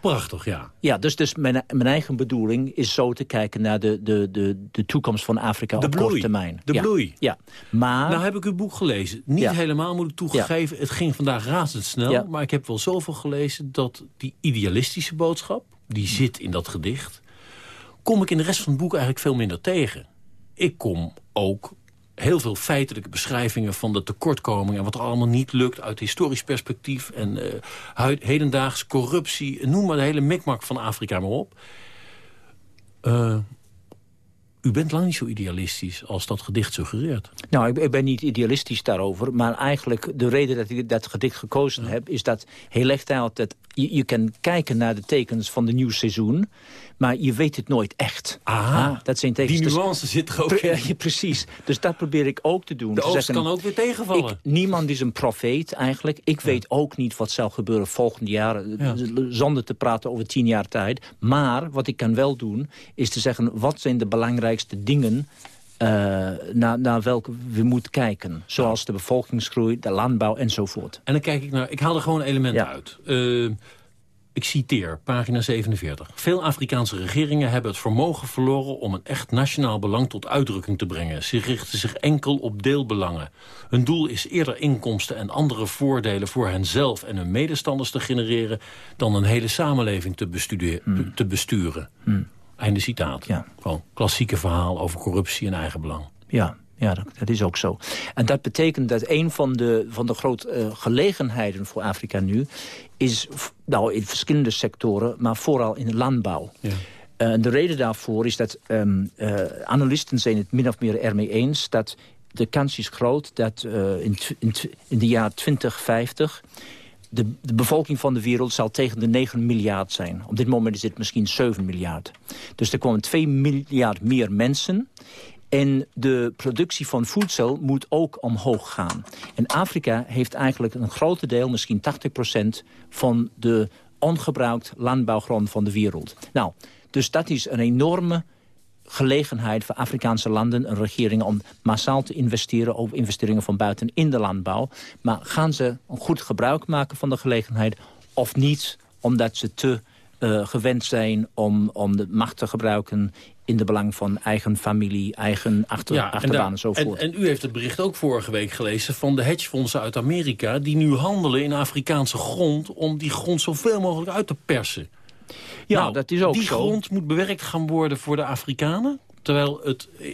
Prachtig, ja. Ja, dus, dus mijn, mijn eigen bedoeling is zo te kijken naar de, de, de, de toekomst van Afrika de op korte termijn. De ja. bloei. Ja, maar... Nou heb ik uw boek gelezen. Niet Ja. helemaal, moet ik toegegeven. Het ging vandaag razendsnel. Maar ik heb wel zoveel gelezen dat die idealistische boodschap... die zit in dat gedicht... kom ik in de rest van het boek eigenlijk veel minder tegen. Ik kom ook heel veel feitelijke beschrijvingen van de tekortkomingen... en wat er allemaal niet lukt uit historisch perspectief... en eh, huid- hedendaags corruptie, noem maar de hele mikmak van Afrika maar op. Eh, u bent lang niet zo idealistisch als dat gedicht suggereert. Nou, ik, ik ben niet idealistisch daarover. Maar eigenlijk de reden dat ik dat gedicht gekozen heb... is dat legt uit dat je, je kan kijken naar de tekens van de nieuw seizoen... maar je weet het nooit echt. Aha, dat zijn die Dus- nuance zit er ook in. ja, precies. Dus dat probeer ik ook te doen. De oogst zeggen, kan ook weer tegenvallen. ik- niemand is een profeet eigenlijk. Ik weet ook niet wat zal gebeuren volgend jaar... Ja. zonder te praten over tien jaar tijd. Maar wat ik kan wel doen, is te zeggen... wat zijn de belangrijkste dingen eh, naar, naar welke we moeten kijken. Zoals de bevolkingsgroei, de landbouw enzovoort. En dan kijk ik naar... Ik haal er gewoon elementen uit. Eh, ik citeer, pagina 47. Veel Afrikaanse regeringen hebben het vermogen verloren... om een echt nationaal belang tot uitdrukking te brengen. Ze richten zich enkel op deelbelangen. Hun doel is eerder inkomsten en andere voordelen... voor henzelf en hun medestanders te genereren... dan een hele samenleving te, Hmm. te besturen. Einde citaat. Gewoon klassieke verhaal over corruptie en eigenbelang. Ja, ja dat, dat is ook zo. En dat betekent dat een van de, van de grote eh, gelegenheden voor Afrika nu... is nou, in verschillende sectoren, maar vooral in de landbouw. Ja. Eh, En de reden daarvoor is dat ehm, eh, analisten zijn het min of meer ermee eens... dat de kans is groot dat in, in, in de jaar 2050... De, de bevolking van de wereld zal tegen de 9 miljard zijn. Op dit moment is het misschien 7 miljard. Dus er komen 2 miljard meer mensen. En de productie van voedsel moet ook omhoog gaan. En Afrika heeft eigenlijk een groot deel, misschien 80% van de ongebruikt landbouwgrond van de wereld. Nou, dus dat is een enorme gelegenheid voor Afrikaanse landen en regeringen om massaal te investeren over investeringen van buiten in de landbouw. Maar gaan ze een goed gebruik maken van de gelegenheid of niet, omdat ze te eh, gewend zijn om, om de macht te gebruiken in de belang van eigen familie, eigen achter, achterbaan daar- en enzovoort. En, en u heeft het bericht ook vorige week gelezen van de hedgefondsen uit Amerika... die nu handelen in Afrikaanse grond om die grond zoveel mogelijk uit te persen. Ja, Nou, dat is ook die zo. grond moet bewerkt gaan worden voor de Afrikanen... terwijl het, eh,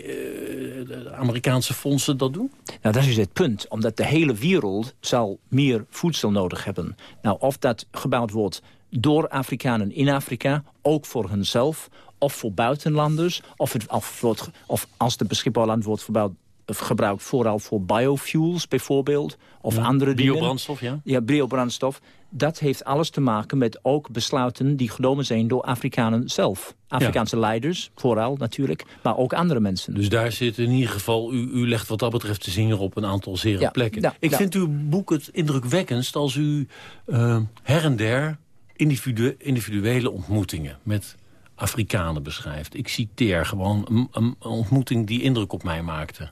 de Amerikaanse fondsen dat doen? Nou, dat is het punt. Omdat de hele wereld zal meer voedsel nodig hebben. Nou, of dat gebouwd wordt door Afrikanen in Afrika, ook voor hunzelf... of voor buitenlanders, of, het, of, wordt- of als de beschikbaar land wordt verbouwd, gebruikt vooral voor biofuels bijvoorbeeld, of Ja, andere dingen. biobrandstof, ja. Ja, biobrandstof. Dat heeft alles te maken met ook besluiten die genomen zijn door Afrikanen zelf. Afrikaanse leiders, vooral natuurlijk, maar ook andere mensen. Dus daar zit in ieder geval, u, u legt wat dat betreft de zinger op een aantal zere Ja, plekken. ja, Ik ja. vind uw boek het indrukwekkendst als u eh, her en der individu- individuele ontmoetingen met Afrikanen beschrijft. Ik citeer gewoon een, ontmoeting die indruk op mij maakte.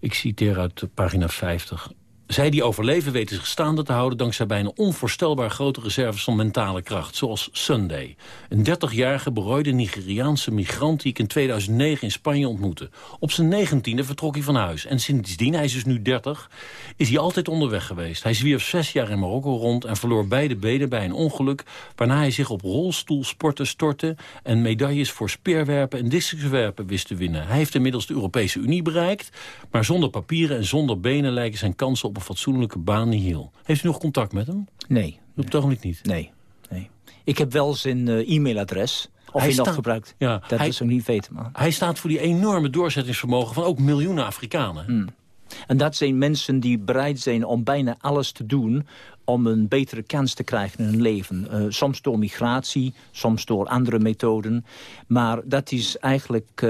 Ik citeer uit pagina 50. Zij die overleven weten zich staande te houden... dankzij bijna onvoorstelbaar grote reserves van mentale kracht. Zoals Sunday. Een 30-jarige berooide Nigeriaanse migrant... die ik in 2009 in Spanje ontmoette. Op zijn negentiende vertrok hij van huis. En sindsdien, hij is dus nu 30, is hij altijd onderweg geweest. Hij zwierf zes jaar in Marokko rond... en verloor beide benen bij een ongeluk... waarna hij zich op rolstoelsporten stortte... en medailles voor speerwerpen en discuswerpen wist te winnen. Hij heeft inmiddels de Europese Unie bereikt... maar zonder papieren en zonder benen lijken zijn kansen op een fatsoenlijke baan hiel. Heeft u nog contact met hem? Nee. Op het ogenblik niet? Nee. nee. Ik heb wel zijn eh, e-mailadres. Of hij, nog staat- gebruikt. Ja, dat hij- is ook niet weten. Maar. Hij staat voor die enorme doorzettingsvermogen van ook miljoenen Afrikanen. Hmm. En dat zijn mensen die bereid zijn om bijna alles te doen... om een betere kans te krijgen in hun leven. Eh, soms door migratie, soms door andere methoden. Maar dat is eigenlijk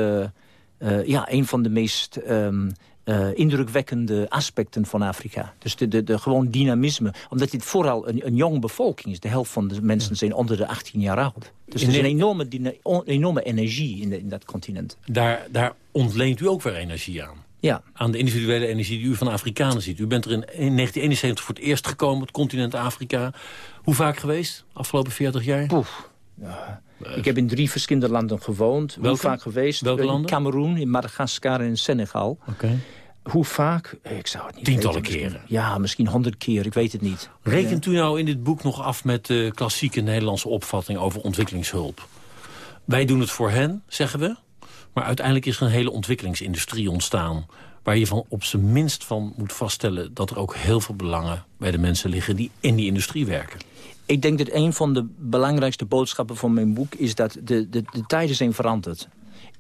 eh, ja, een van de meest... ehm, eh, indrukwekkende aspecten van Afrika. Dus de, de, de gewoon dynamisme. Omdat dit vooral een, een jonge bevolking is. De helft van de mensen zijn onder de 18 jaar oud. Dus er is een enorme, enorme energie in, de- in dat continent. Daar, daar ontleent u ook weer energie aan. Ja. Aan de individuele energie die u van Afrikanen ziet. U bent er in 1971 voor het eerst gekomen, het continent Afrika. Hoe vaak geweest, afgelopen 40 jaar? Poef. Ik heb in drie verschillende landen gewoond. Hoe Welke? vaak geweest? Welke in landen? Cameroen, in Madagaskar en in Senegal. Oké. Hoe vaak? Ik zou het niet Tientallen weten. Keren. Ja, misschien honderd keer. Ik weet het niet. Rekent u nou in dit boek nog af met de klassieke Nederlandse opvatting over ontwikkelingshulp? Wij doen het voor hen, zeggen we. Maar uiteindelijk is er een hele ontwikkelingsindustrie ontstaan... waar je van op zijn minst van moet vaststellen... dat er ook heel veel belangen bij de mensen liggen die in die industrie werken. Ik denk dat een van de belangrijkste boodschappen van mijn boek... is dat de, de, de tijden zijn veranderd.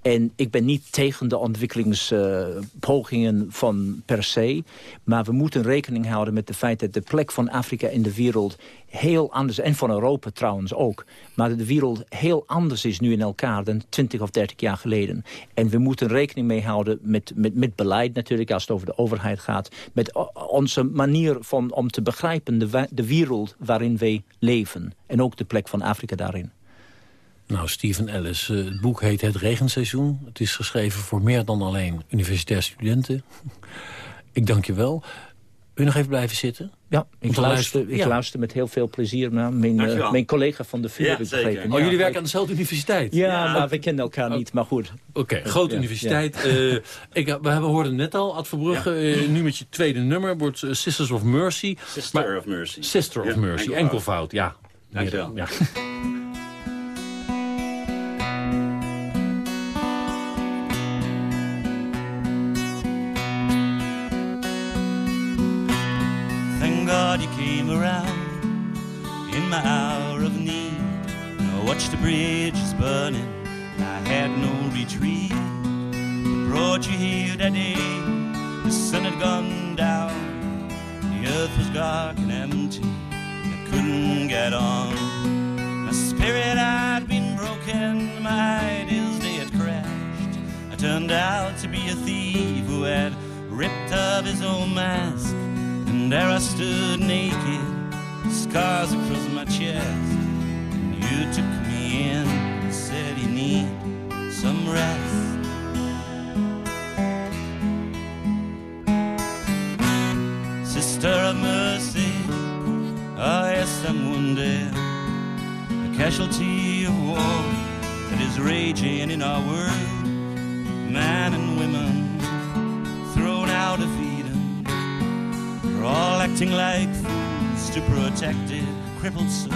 En ik ben niet tegen de ontwikkelingspogingen van per se. Maar we moeten rekening houden met het feit dat de plek van Afrika in de wereld heel anders... en van Europa trouwens ook. Maar de wereld heel anders is nu in elkaar dan 20 of 30 jaar geleden. En we moeten rekening mee houden met, met, met beleid natuurlijk... als het over de overheid gaat. Met onze manier van, om te begrijpen de, de wereld waarin wij leven. En ook de plek van Afrika daarin. Nou, Stephen Ellis, eh, het boek heet Het Regenseizoen. Het is geschreven voor meer dan alleen universitair studenten. Ik dank je wel. Wil je nog even blijven zitten? Ja, ik, te luister, ik Ja. luister met heel veel plezier naar mijn, eh, mijn collega van de VU. Ja, heb ik zeker. begrepen. Oh, Ja, jullie werken aan dezelfde universiteit? Ja, maar we kennen elkaar niet, maar goed. Oké, grote Ja, universiteit. Eh, ik, we hebben hoorden net al, Ad Verbrugge, eh, nu met je tweede nummer... wordt Sisters of Mercy. Sister of Mercy. Sister of Mercy, enkelvoud. enkelvoud, ja. Dank je wel. Ja. My hour of need. I watched the bridges burning, and I had no retreat. What brought you here that day? The sun had gone down, the earth was dark and empty. I couldn't get on. My spirit had been broken, my ideals they had crashed. I turned out to be a thief who had ripped off his own mask. And there I stood naked, scars across my chest. And you took me in and said you need some rest. Sister of mercy, oh yes, I'm wounded. A casualty of war that is raging in our world. Man and women thrown out of Eden. They're all acting like fools to protect it, crippled soul.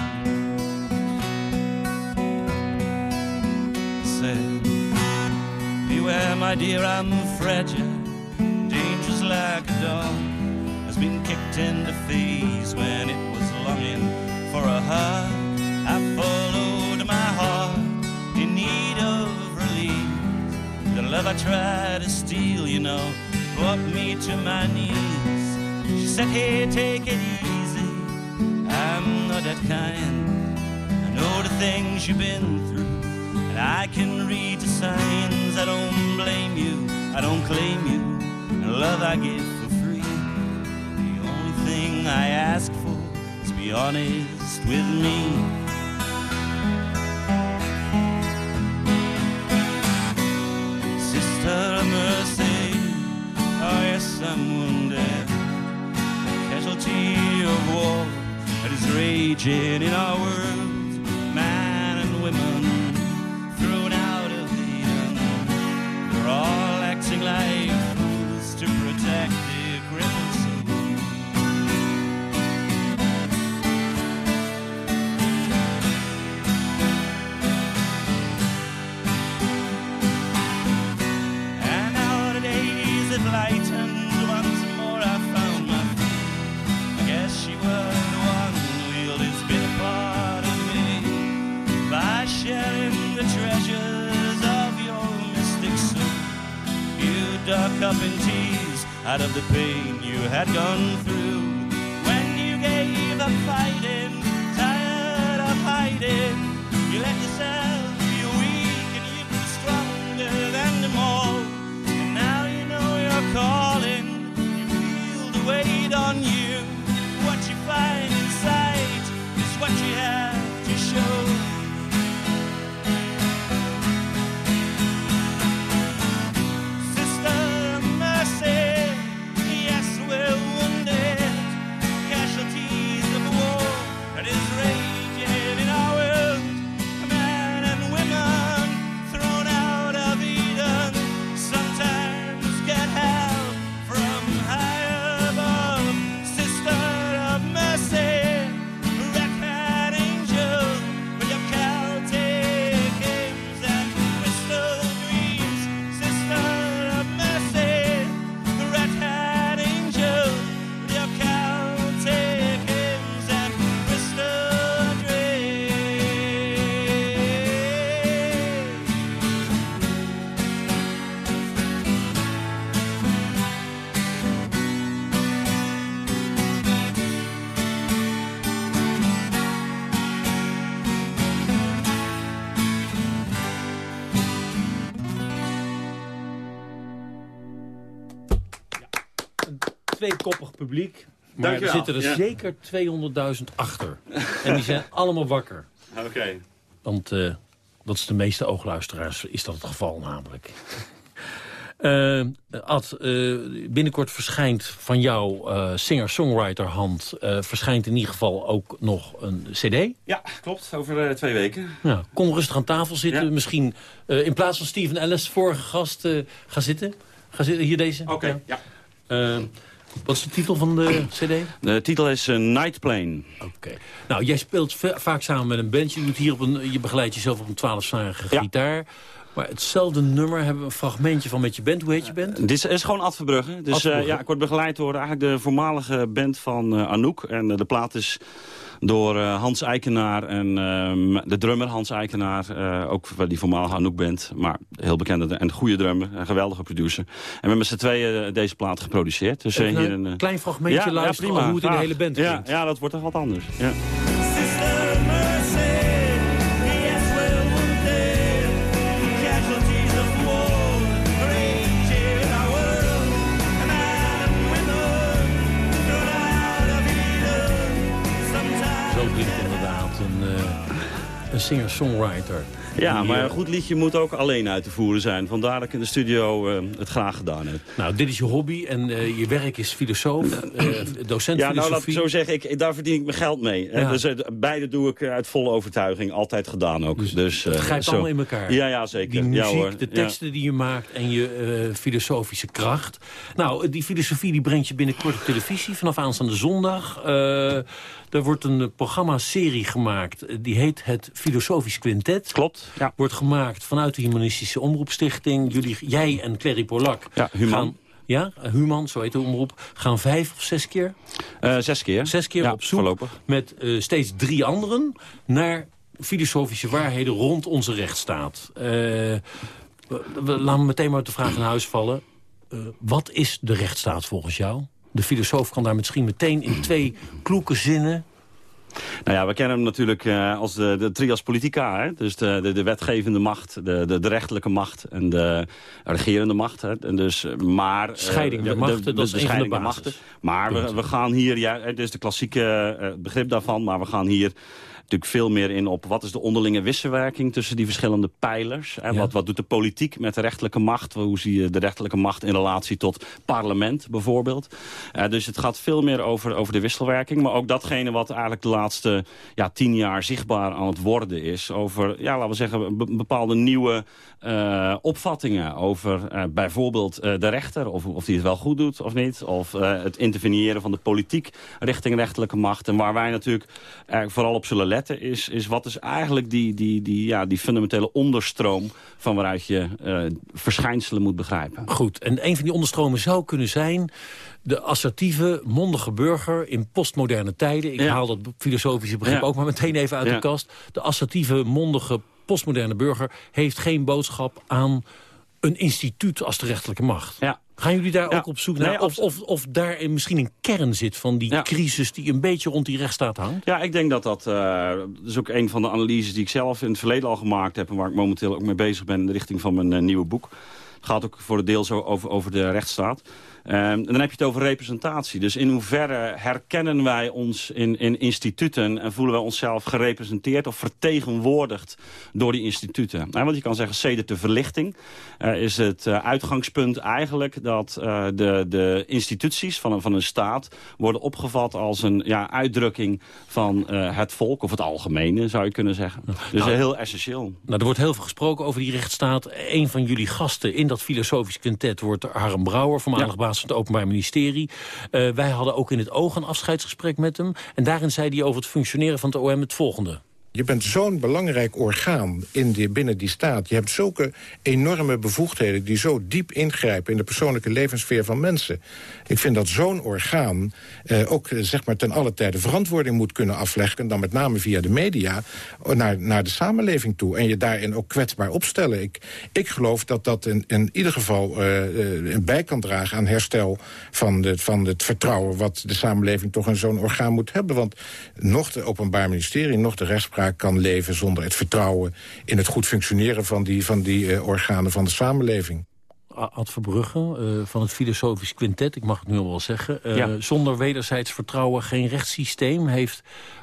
Said, Beware, my dear, I'm fragile, dangerous like a dog. Has been kicked in the face when it was longing for a hug. I followed my heart in need of relief. The love I tried to steal, you know, brought me to my knees. She said, Hey, take it easy. I'm not that kind. I know the things you've been through, and I can read the signs. I don't blame you, I don't claim you. And love I give for free. The only thing I ask for is to be honest with me. Sister of mercy, oh yes, I'm raging in our world. Cup and tease out of the pain you had gone through. When you gave up fighting, tired of hiding, you let yourself be weak and you grew stronger than them all. And now you know you're calling, you feel the weight on you. What you find inside is what you have to show. Publiek. Maar er zitten er ja. zeker 200.000 achter. en die zijn allemaal wakker. Oké. Want eh, dat is de meeste oogluisteraars, is dat het geval namelijk. Eh, Ad, eh, binnenkort verschijnt van jouw eh, singer-songwriter hand... verschijnt in ieder geval ook nog een cd. Ja, klopt. Over twee weken. Ja, kom rustig aan tafel zitten. Misschien in plaats van Steven Ellis, vorige gast, ga zitten. Ga zitten, hier deze. Oké, ja. Eh, wat is de titel van de cd? De titel is eh, Night Plane. Oké. Nou, jij speelt va- vaak samen met een band. Je, doet hier op een, je begeleidt jezelf op een 12-snarige gitaar. Maar hetzelfde nummer hebben we een fragmentje van met je band. Hoe heet je band? Dit is, is gewoon Ad Verbrugge. Dus Ad Verbrugge. eh, ja, ik word begeleid door eigenlijk de voormalige band van eh, Anouk. En eh, de plaat is door eh, Hans Eikenaar en ehm, de drummer Hans Eikenaar. eh, ook van die voormalige Anouk band. Maar heel bekende en goede drummer. Een geweldige producer. En we hebben met z'n tweeën eh, deze plaat geproduceerd. Dus Even hier een een klein fragmentje ja, luisteren ja, prima, hoe het in de graag. hele band ja, klinkt. ja, dat wordt toch wat anders. Ja. Singer-songwriter. Ja, Die, maar eh, een goed liedje moet ook alleen uit te voeren zijn. Vandaar dat ik in de studio eh, het graag gedaan heb. Nou, dit is je hobby en eh, je werk is filosoof, eh, docent Ja, nou laat ik zo zeggen, ik, daar verdien ik mijn geld mee. Ja. Dus eh, beide doe ik eh, uit volle overtuiging, altijd gedaan ook. Dus, het eh, grijpt allemaal in elkaar. Ja, ja, zeker. Die muziek, ja, hoor. de Ja. teksten die je maakt en je eh, filosofische kracht. Nou, die filosofie die brengt je binnenkort op televisie vanaf aanstaande zondag. Er wordt een eh, programma-serie gemaakt. eh, Die heet Het Filosofisch Quintet. Klopt, ja. Wordt gemaakt vanuit de Humanistische Omroepstichting. Jullie, jij en Clary Polak Ja, Human. gaan... Ja, eh, Human, zo heet de omroep. Gaan vijf of zes keer? Eh, zes keer. Zes keer Ja, op zoek voorlopig. met eh, steeds drie anderen... naar filosofische waarheden rond onze rechtsstaat. Eh, we, we- laten we meteen maar de vraag in huis vallen. Eh, wat is de rechtsstaat volgens jou? De filosoof kan daar misschien meteen in twee kloeke zinnen... Nou ja, we kennen hem natuurlijk eh, als de, de trias politica. Hè? Dus de, de, de wetgevende macht, de, de, de rechterlijke macht en de regerende macht. Hè? En dus, maar, eh, Scheiding der de- machten, dat is de scheiding machten. Maar we, we gaan hier, ja, het is de klassieke eh, begrip daarvan, maar we gaan hier natuurlijk veel meer in op wat is de onderlinge wisselwerking tussen die verschillende pijlers. En wat, wat doet de politiek met de rechterlijke macht? Hoe zie je de rechterlijke macht in relatie tot parlement bijvoorbeeld? Eh, dus het gaat veel meer over, over de wisselwerking. Maar ook datgene wat eigenlijk de laatste ja, tien jaar zichtbaar aan het worden is. Over, ja, laten we zeggen, be- bepaalde nieuwe eh, opvattingen. Over eh, bijvoorbeeld de rechter, of, of die het wel goed doet of niet. Of het interveneren van de politiek richting rechterlijke macht. En waar wij natuurlijk vooral op zullen letten is, is wat is eigenlijk die, die, die, ja, die fundamentele onderstroom van waaruit je eh, verschijnselen moet begrijpen. Goed, en een van die onderstromen zou kunnen zijn... de assertieve, mondige burger in postmoderne tijden. Ik Ja. haal dat filosofische begrip Ja. ook maar meteen even uit Ja. de kast. De assertieve, mondige, postmoderne burger... heeft geen boodschap aan een instituut als de rechterlijke macht. Ja. Gaan jullie daar ook op zoek naar? Nee, of, of, of daar misschien een kern zit van die crisis die een beetje rond die rechtsstaat hangt? Ja, ik denk dat dat... eh, dat is ook een van de analyses die ik zelf in het verleden al gemaakt heb... en waar ik momenteel ook mee bezig ben in de richting van mijn eh, nieuwe boek. Het gaat ook voor een deel zo over, over de rechtsstaat. Ehm, en dan heb je het over representatie. Dus in hoeverre herkennen wij ons in, in instituten... en voelen wij onszelf gerepresenteerd of vertegenwoordigd door die instituten? Nou, want je kan zeggen, sedert de verlichting is het eh, uitgangspunt eigenlijk... dat eh, de, de instituties van een, van een staat worden opgevat als een ja, uitdrukking van eh, het volk... of het algemene, zou je kunnen zeggen. Dus Nou, heel essentieel. Nou, er wordt heel veel gesproken over die rechtsstaat. Een van jullie gasten in dat filosofisch quintet wordt Harm Brouwer... voormalig van het Openbaar Ministerie. Eh, wij hadden ook in het oog een afscheidsgesprek met hem. En daarin zei hij over het functioneren van het OM het volgende. Je bent zo'n belangrijk orgaan in die, binnen die staat. Je hebt zulke enorme bevoegdheden die zo diep ingrijpen... in de persoonlijke levenssfeer van mensen. Ik vind dat zo'n orgaan eh, ook eh, zeg maar ten alle tijde verantwoording moet kunnen afleggen... dan met name via de media, eh, naar, naar de samenleving toe. En je daarin ook kwetsbaar opstellen. Ik, ik geloof dat dat in, in ieder geval eh, eh, bij kan dragen aan herstel... Van, de, van het vertrouwen wat de samenleving toch in zo'n orgaan moet hebben. Want nog de Openbaar Ministerie, nog de rechtspraak kan leven zonder het vertrouwen in het goed functioneren van die, van die eh, organen van de samenleving. Ad Verbrugge eh, van het Filosofisch Quintet, ik mag het nu al wel zeggen. Eh, Ja. Zonder wederzijds vertrouwen geen rechtssysteem. Heeft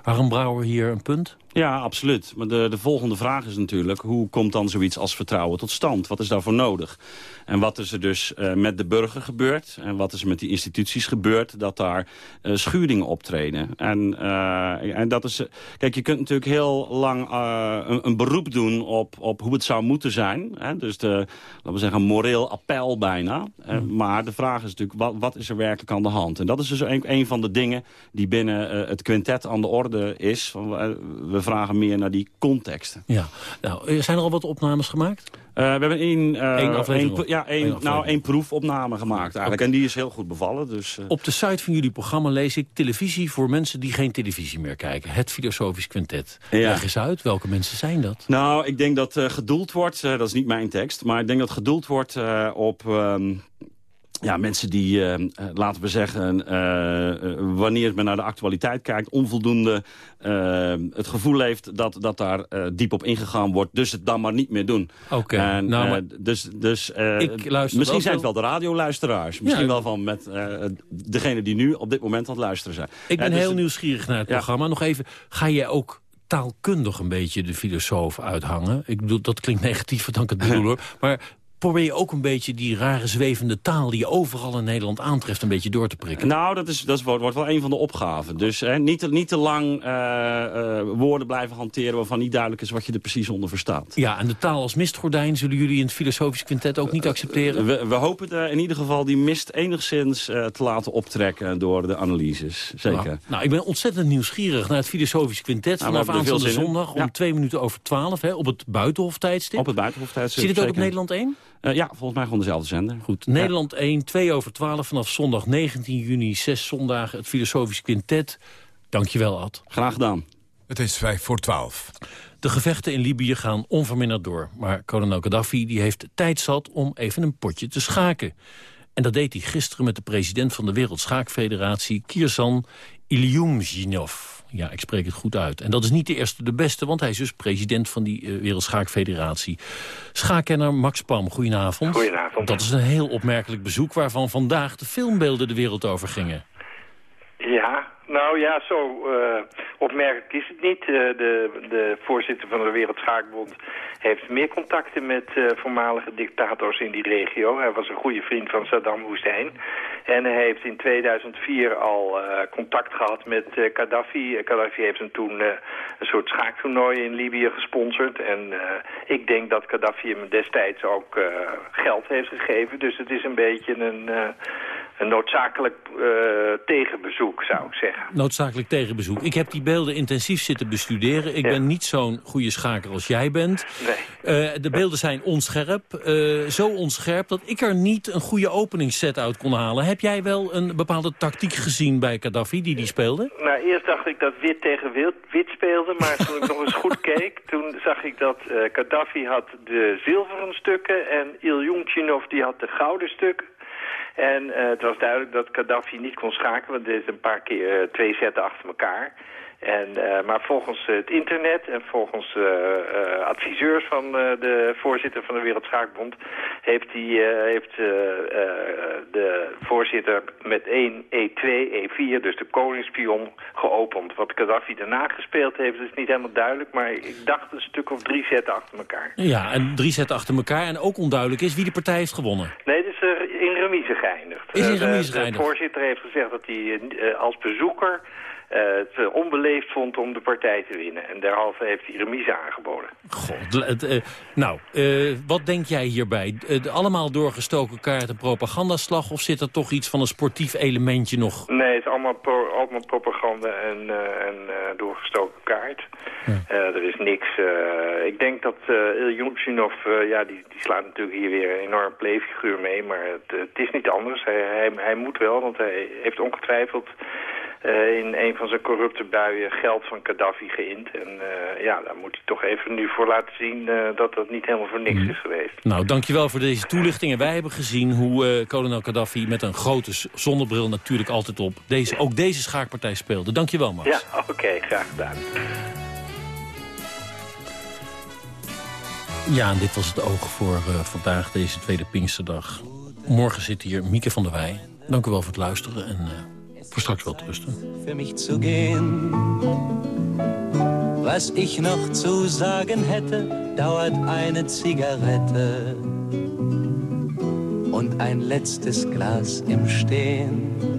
Harm Brouwer hier een punt? Ja, absoluut. Maar de, de volgende vraag is natuurlijk... hoe komt dan zoiets als vertrouwen tot stand? Wat is daarvoor nodig? En wat is er dus eh, met de burger gebeurd? En wat is er met die instituties gebeurd? Dat daar schuringen optreden. En, eh, en dat is... kijk, je kunt natuurlijk heel lang een, een beroep doen op, op hoe het zou moeten zijn. Hè? Dus de, laten we zeggen, moreel appel bijna. Eh, Maar de vraag is natuurlijk, wat, wat is er werkelijk aan de hand? En dat is dus een, een van de dingen die binnen het quintet aan de orde is. Van, eh, we vragen meer naar die contexten. Ja. Nou, eh, zijn er al wat opnames gemaakt? Eh, we hebben één, eh, op. ja, één, nou, één proefopname gemaakt eigenlijk. En die is heel goed bevallen. Dus, eh, Op de site van jullie programma lees ik televisie voor mensen die geen televisie meer kijken. Het Filosofisch Quintet. Ja. Leg eens uit, welke mensen zijn dat? Nou, ik denk dat eh, gedoeld wordt, eh, dat is niet mijn tekst... maar ik denk dat gedoeld wordt eh, op ehm, ja, mensen die, eh, eh, laten we zeggen... eh, wanneer men naar de actualiteit kijkt... onvoldoende het gevoel heeft dat, dat daar diep op ingegaan wordt... dus het dan maar niet meer doen. Oké, En, nou, dus, dus, Ik misschien wel zijn het wel de radioluisteraars. Misschien Ja. wel van met degene die nu op dit moment aan het luisteren zijn. Ik ben dus heel nieuwsgierig naar het Ja. programma. Nog even, ga jij ook taalkundig een beetje de filosoof uithangen? Ik bedoel, dat klinkt negatief wat ik het bedoel hoor. Maar probeer je ook een beetje die rare zwevende taal... die je overal in Nederland aantreft, een beetje door te prikken? Nou, dat, is, dat wordt, wordt wel een van de opgaven. Dus hè, niet, te, niet te lang eh, eh, woorden blijven hanteren... waarvan niet duidelijk is wat je er precies onder verstaat. Ja, en de taal als mistgordijn zullen jullie in het filosofisch quintet ook niet accepteren? We, we hopen er in ieder geval die mist enigszins eh, te laten optrekken door de analyses. Zeker. Nou, nou, ik ben ontzettend nieuwsgierig naar het filosofisch quintet... Nou, vanaf aanstaande zondag om Ja. twee minuten over twaalf... Hè, op het Buitenhoftijdstip. Op het buitenhoftijdstip, Zit het ook op. Nederland 1? Eh, ja, volgens mij gewoon dezelfde zender. Goed, Nederland 1, 2 over 12 vanaf zondag 19 juni, zes zondagen, het Filosofisch Quintet. Dankjewel, Ad. Graag gedaan. Het is vijf voor twaalf. De gevechten in Libië gaan onverminderd door. Maar kolonel Gaddafi die heeft tijd zat om even een potje te schaken. En dat deed hij gisteren met de president van de Wereldschaakfederatie, Kirsan Ilyumzhinov. Ja, ik spreek het goed uit. En dat is niet de eerste de beste, want hij is dus president van die eh, Wereldschaakfederatie. Schaakkenner Max Pam, goedenavond. Goedenavond. Dat is een heel opmerkelijk bezoek waarvan vandaag de filmbeelden de wereld over gingen. Ja, nou ja, zo eh, opmerkelijk is het niet. Eh, de, de voorzitter van de Wereldschaakbond heeft meer contacten met eh, voormalige dictators in die regio. Hij was een goede vriend van Saddam Hussein. En hij heeft in 2004 al contact gehad met Gaddafi. Gaddafi heeft hem toen een soort schaaktoernooi in Libië gesponsord. En ik denk dat Gaddafi hem destijds ook geld heeft gegeven. Dus het is een beetje een, een noodzakelijk eh, tegenbezoek, zou ik zeggen. Noodzakelijk tegenbezoek. Ik heb die beelden intensief zitten bestuderen. Ik Ja. ben niet zo'n goede schaker als jij bent. Eh, de beelden zijn onscherp. eh, zo onscherp dat ik er niet een goede openingsset uit kon halen. Heb jij wel een bepaalde tactiek gezien bij Gaddafi die die speelde? Nou, eerst dacht ik dat wit tegen wit, wit speelde, maar toen ik nog eens goed keek, toen zag ik dat Gaddafi had de zilveren stukken en Ilyumchinov die had de gouden stukken. En eh, het was duidelijk dat Gaddafi niet kon schakelen. Want dit is een paar keer eh, twee zetten achter elkaar. En, eh, maar volgens het internet en volgens eh, adviseurs van de voorzitter van de Wereldschaakbond... heeft, die, heeft de voorzitter met 1 E2, E4, dus de koningspion, geopend. Wat Gaddafi daarna gespeeld heeft, is niet helemaal duidelijk... maar ik dacht een stuk of drie zetten achter elkaar. Ja, en drie zetten achter elkaar. En ook onduidelijk is wie de partij heeft gewonnen. Nee, er in remise geëindigd. Is in Eh, de- voorzitter heeft gezegd dat hij eh, als bezoeker het eh, onbeleefd vond om de partij te winnen. En derhalve heeft hij remise aangeboden. God, het, nou, wat denk jij hierbij? Allemaal doorgestoken kaarten propagandaslag... of zit er toch iets van een sportief elementje nog? Nee, het is allemaal, pro- allemaal propaganda en, en doorgestoken kaart. Eh, er is niks. eh, ik denk dat eh, ja, die, die slaat natuurlijk hier weer een enorm playfiguur mee. Maar het, het is niet anders. Hij, hij, hij moet wel, want hij heeft ongetwijfeld in een van zijn corrupte buien geld van Gaddafi geïnd. En ja, daar moet hij toch even nu voor laten zien dat dat niet helemaal voor niks is geweest. Nou, dankjewel voor deze toelichting. En wij hebben gezien hoe kolonel Gaddafi met een grote zonnebril natuurlijk altijd op... Deze, ook deze schaakpartij speelde. Dankjewel, Max. Ja, oké, graag gedaan. Ja, en dit was het oog voor eh, vandaag, deze tweede Pinksterdag. Morgen zit hier Mieke van der Wij. Dank u wel voor het luisteren en eh, voor straks wel te rusten. für mich zu gehen. Was ich noch zu sagen hätte, dauert eine Zigarette und ein letztes Glas im Stehen.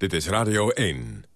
Dit is Radio 1.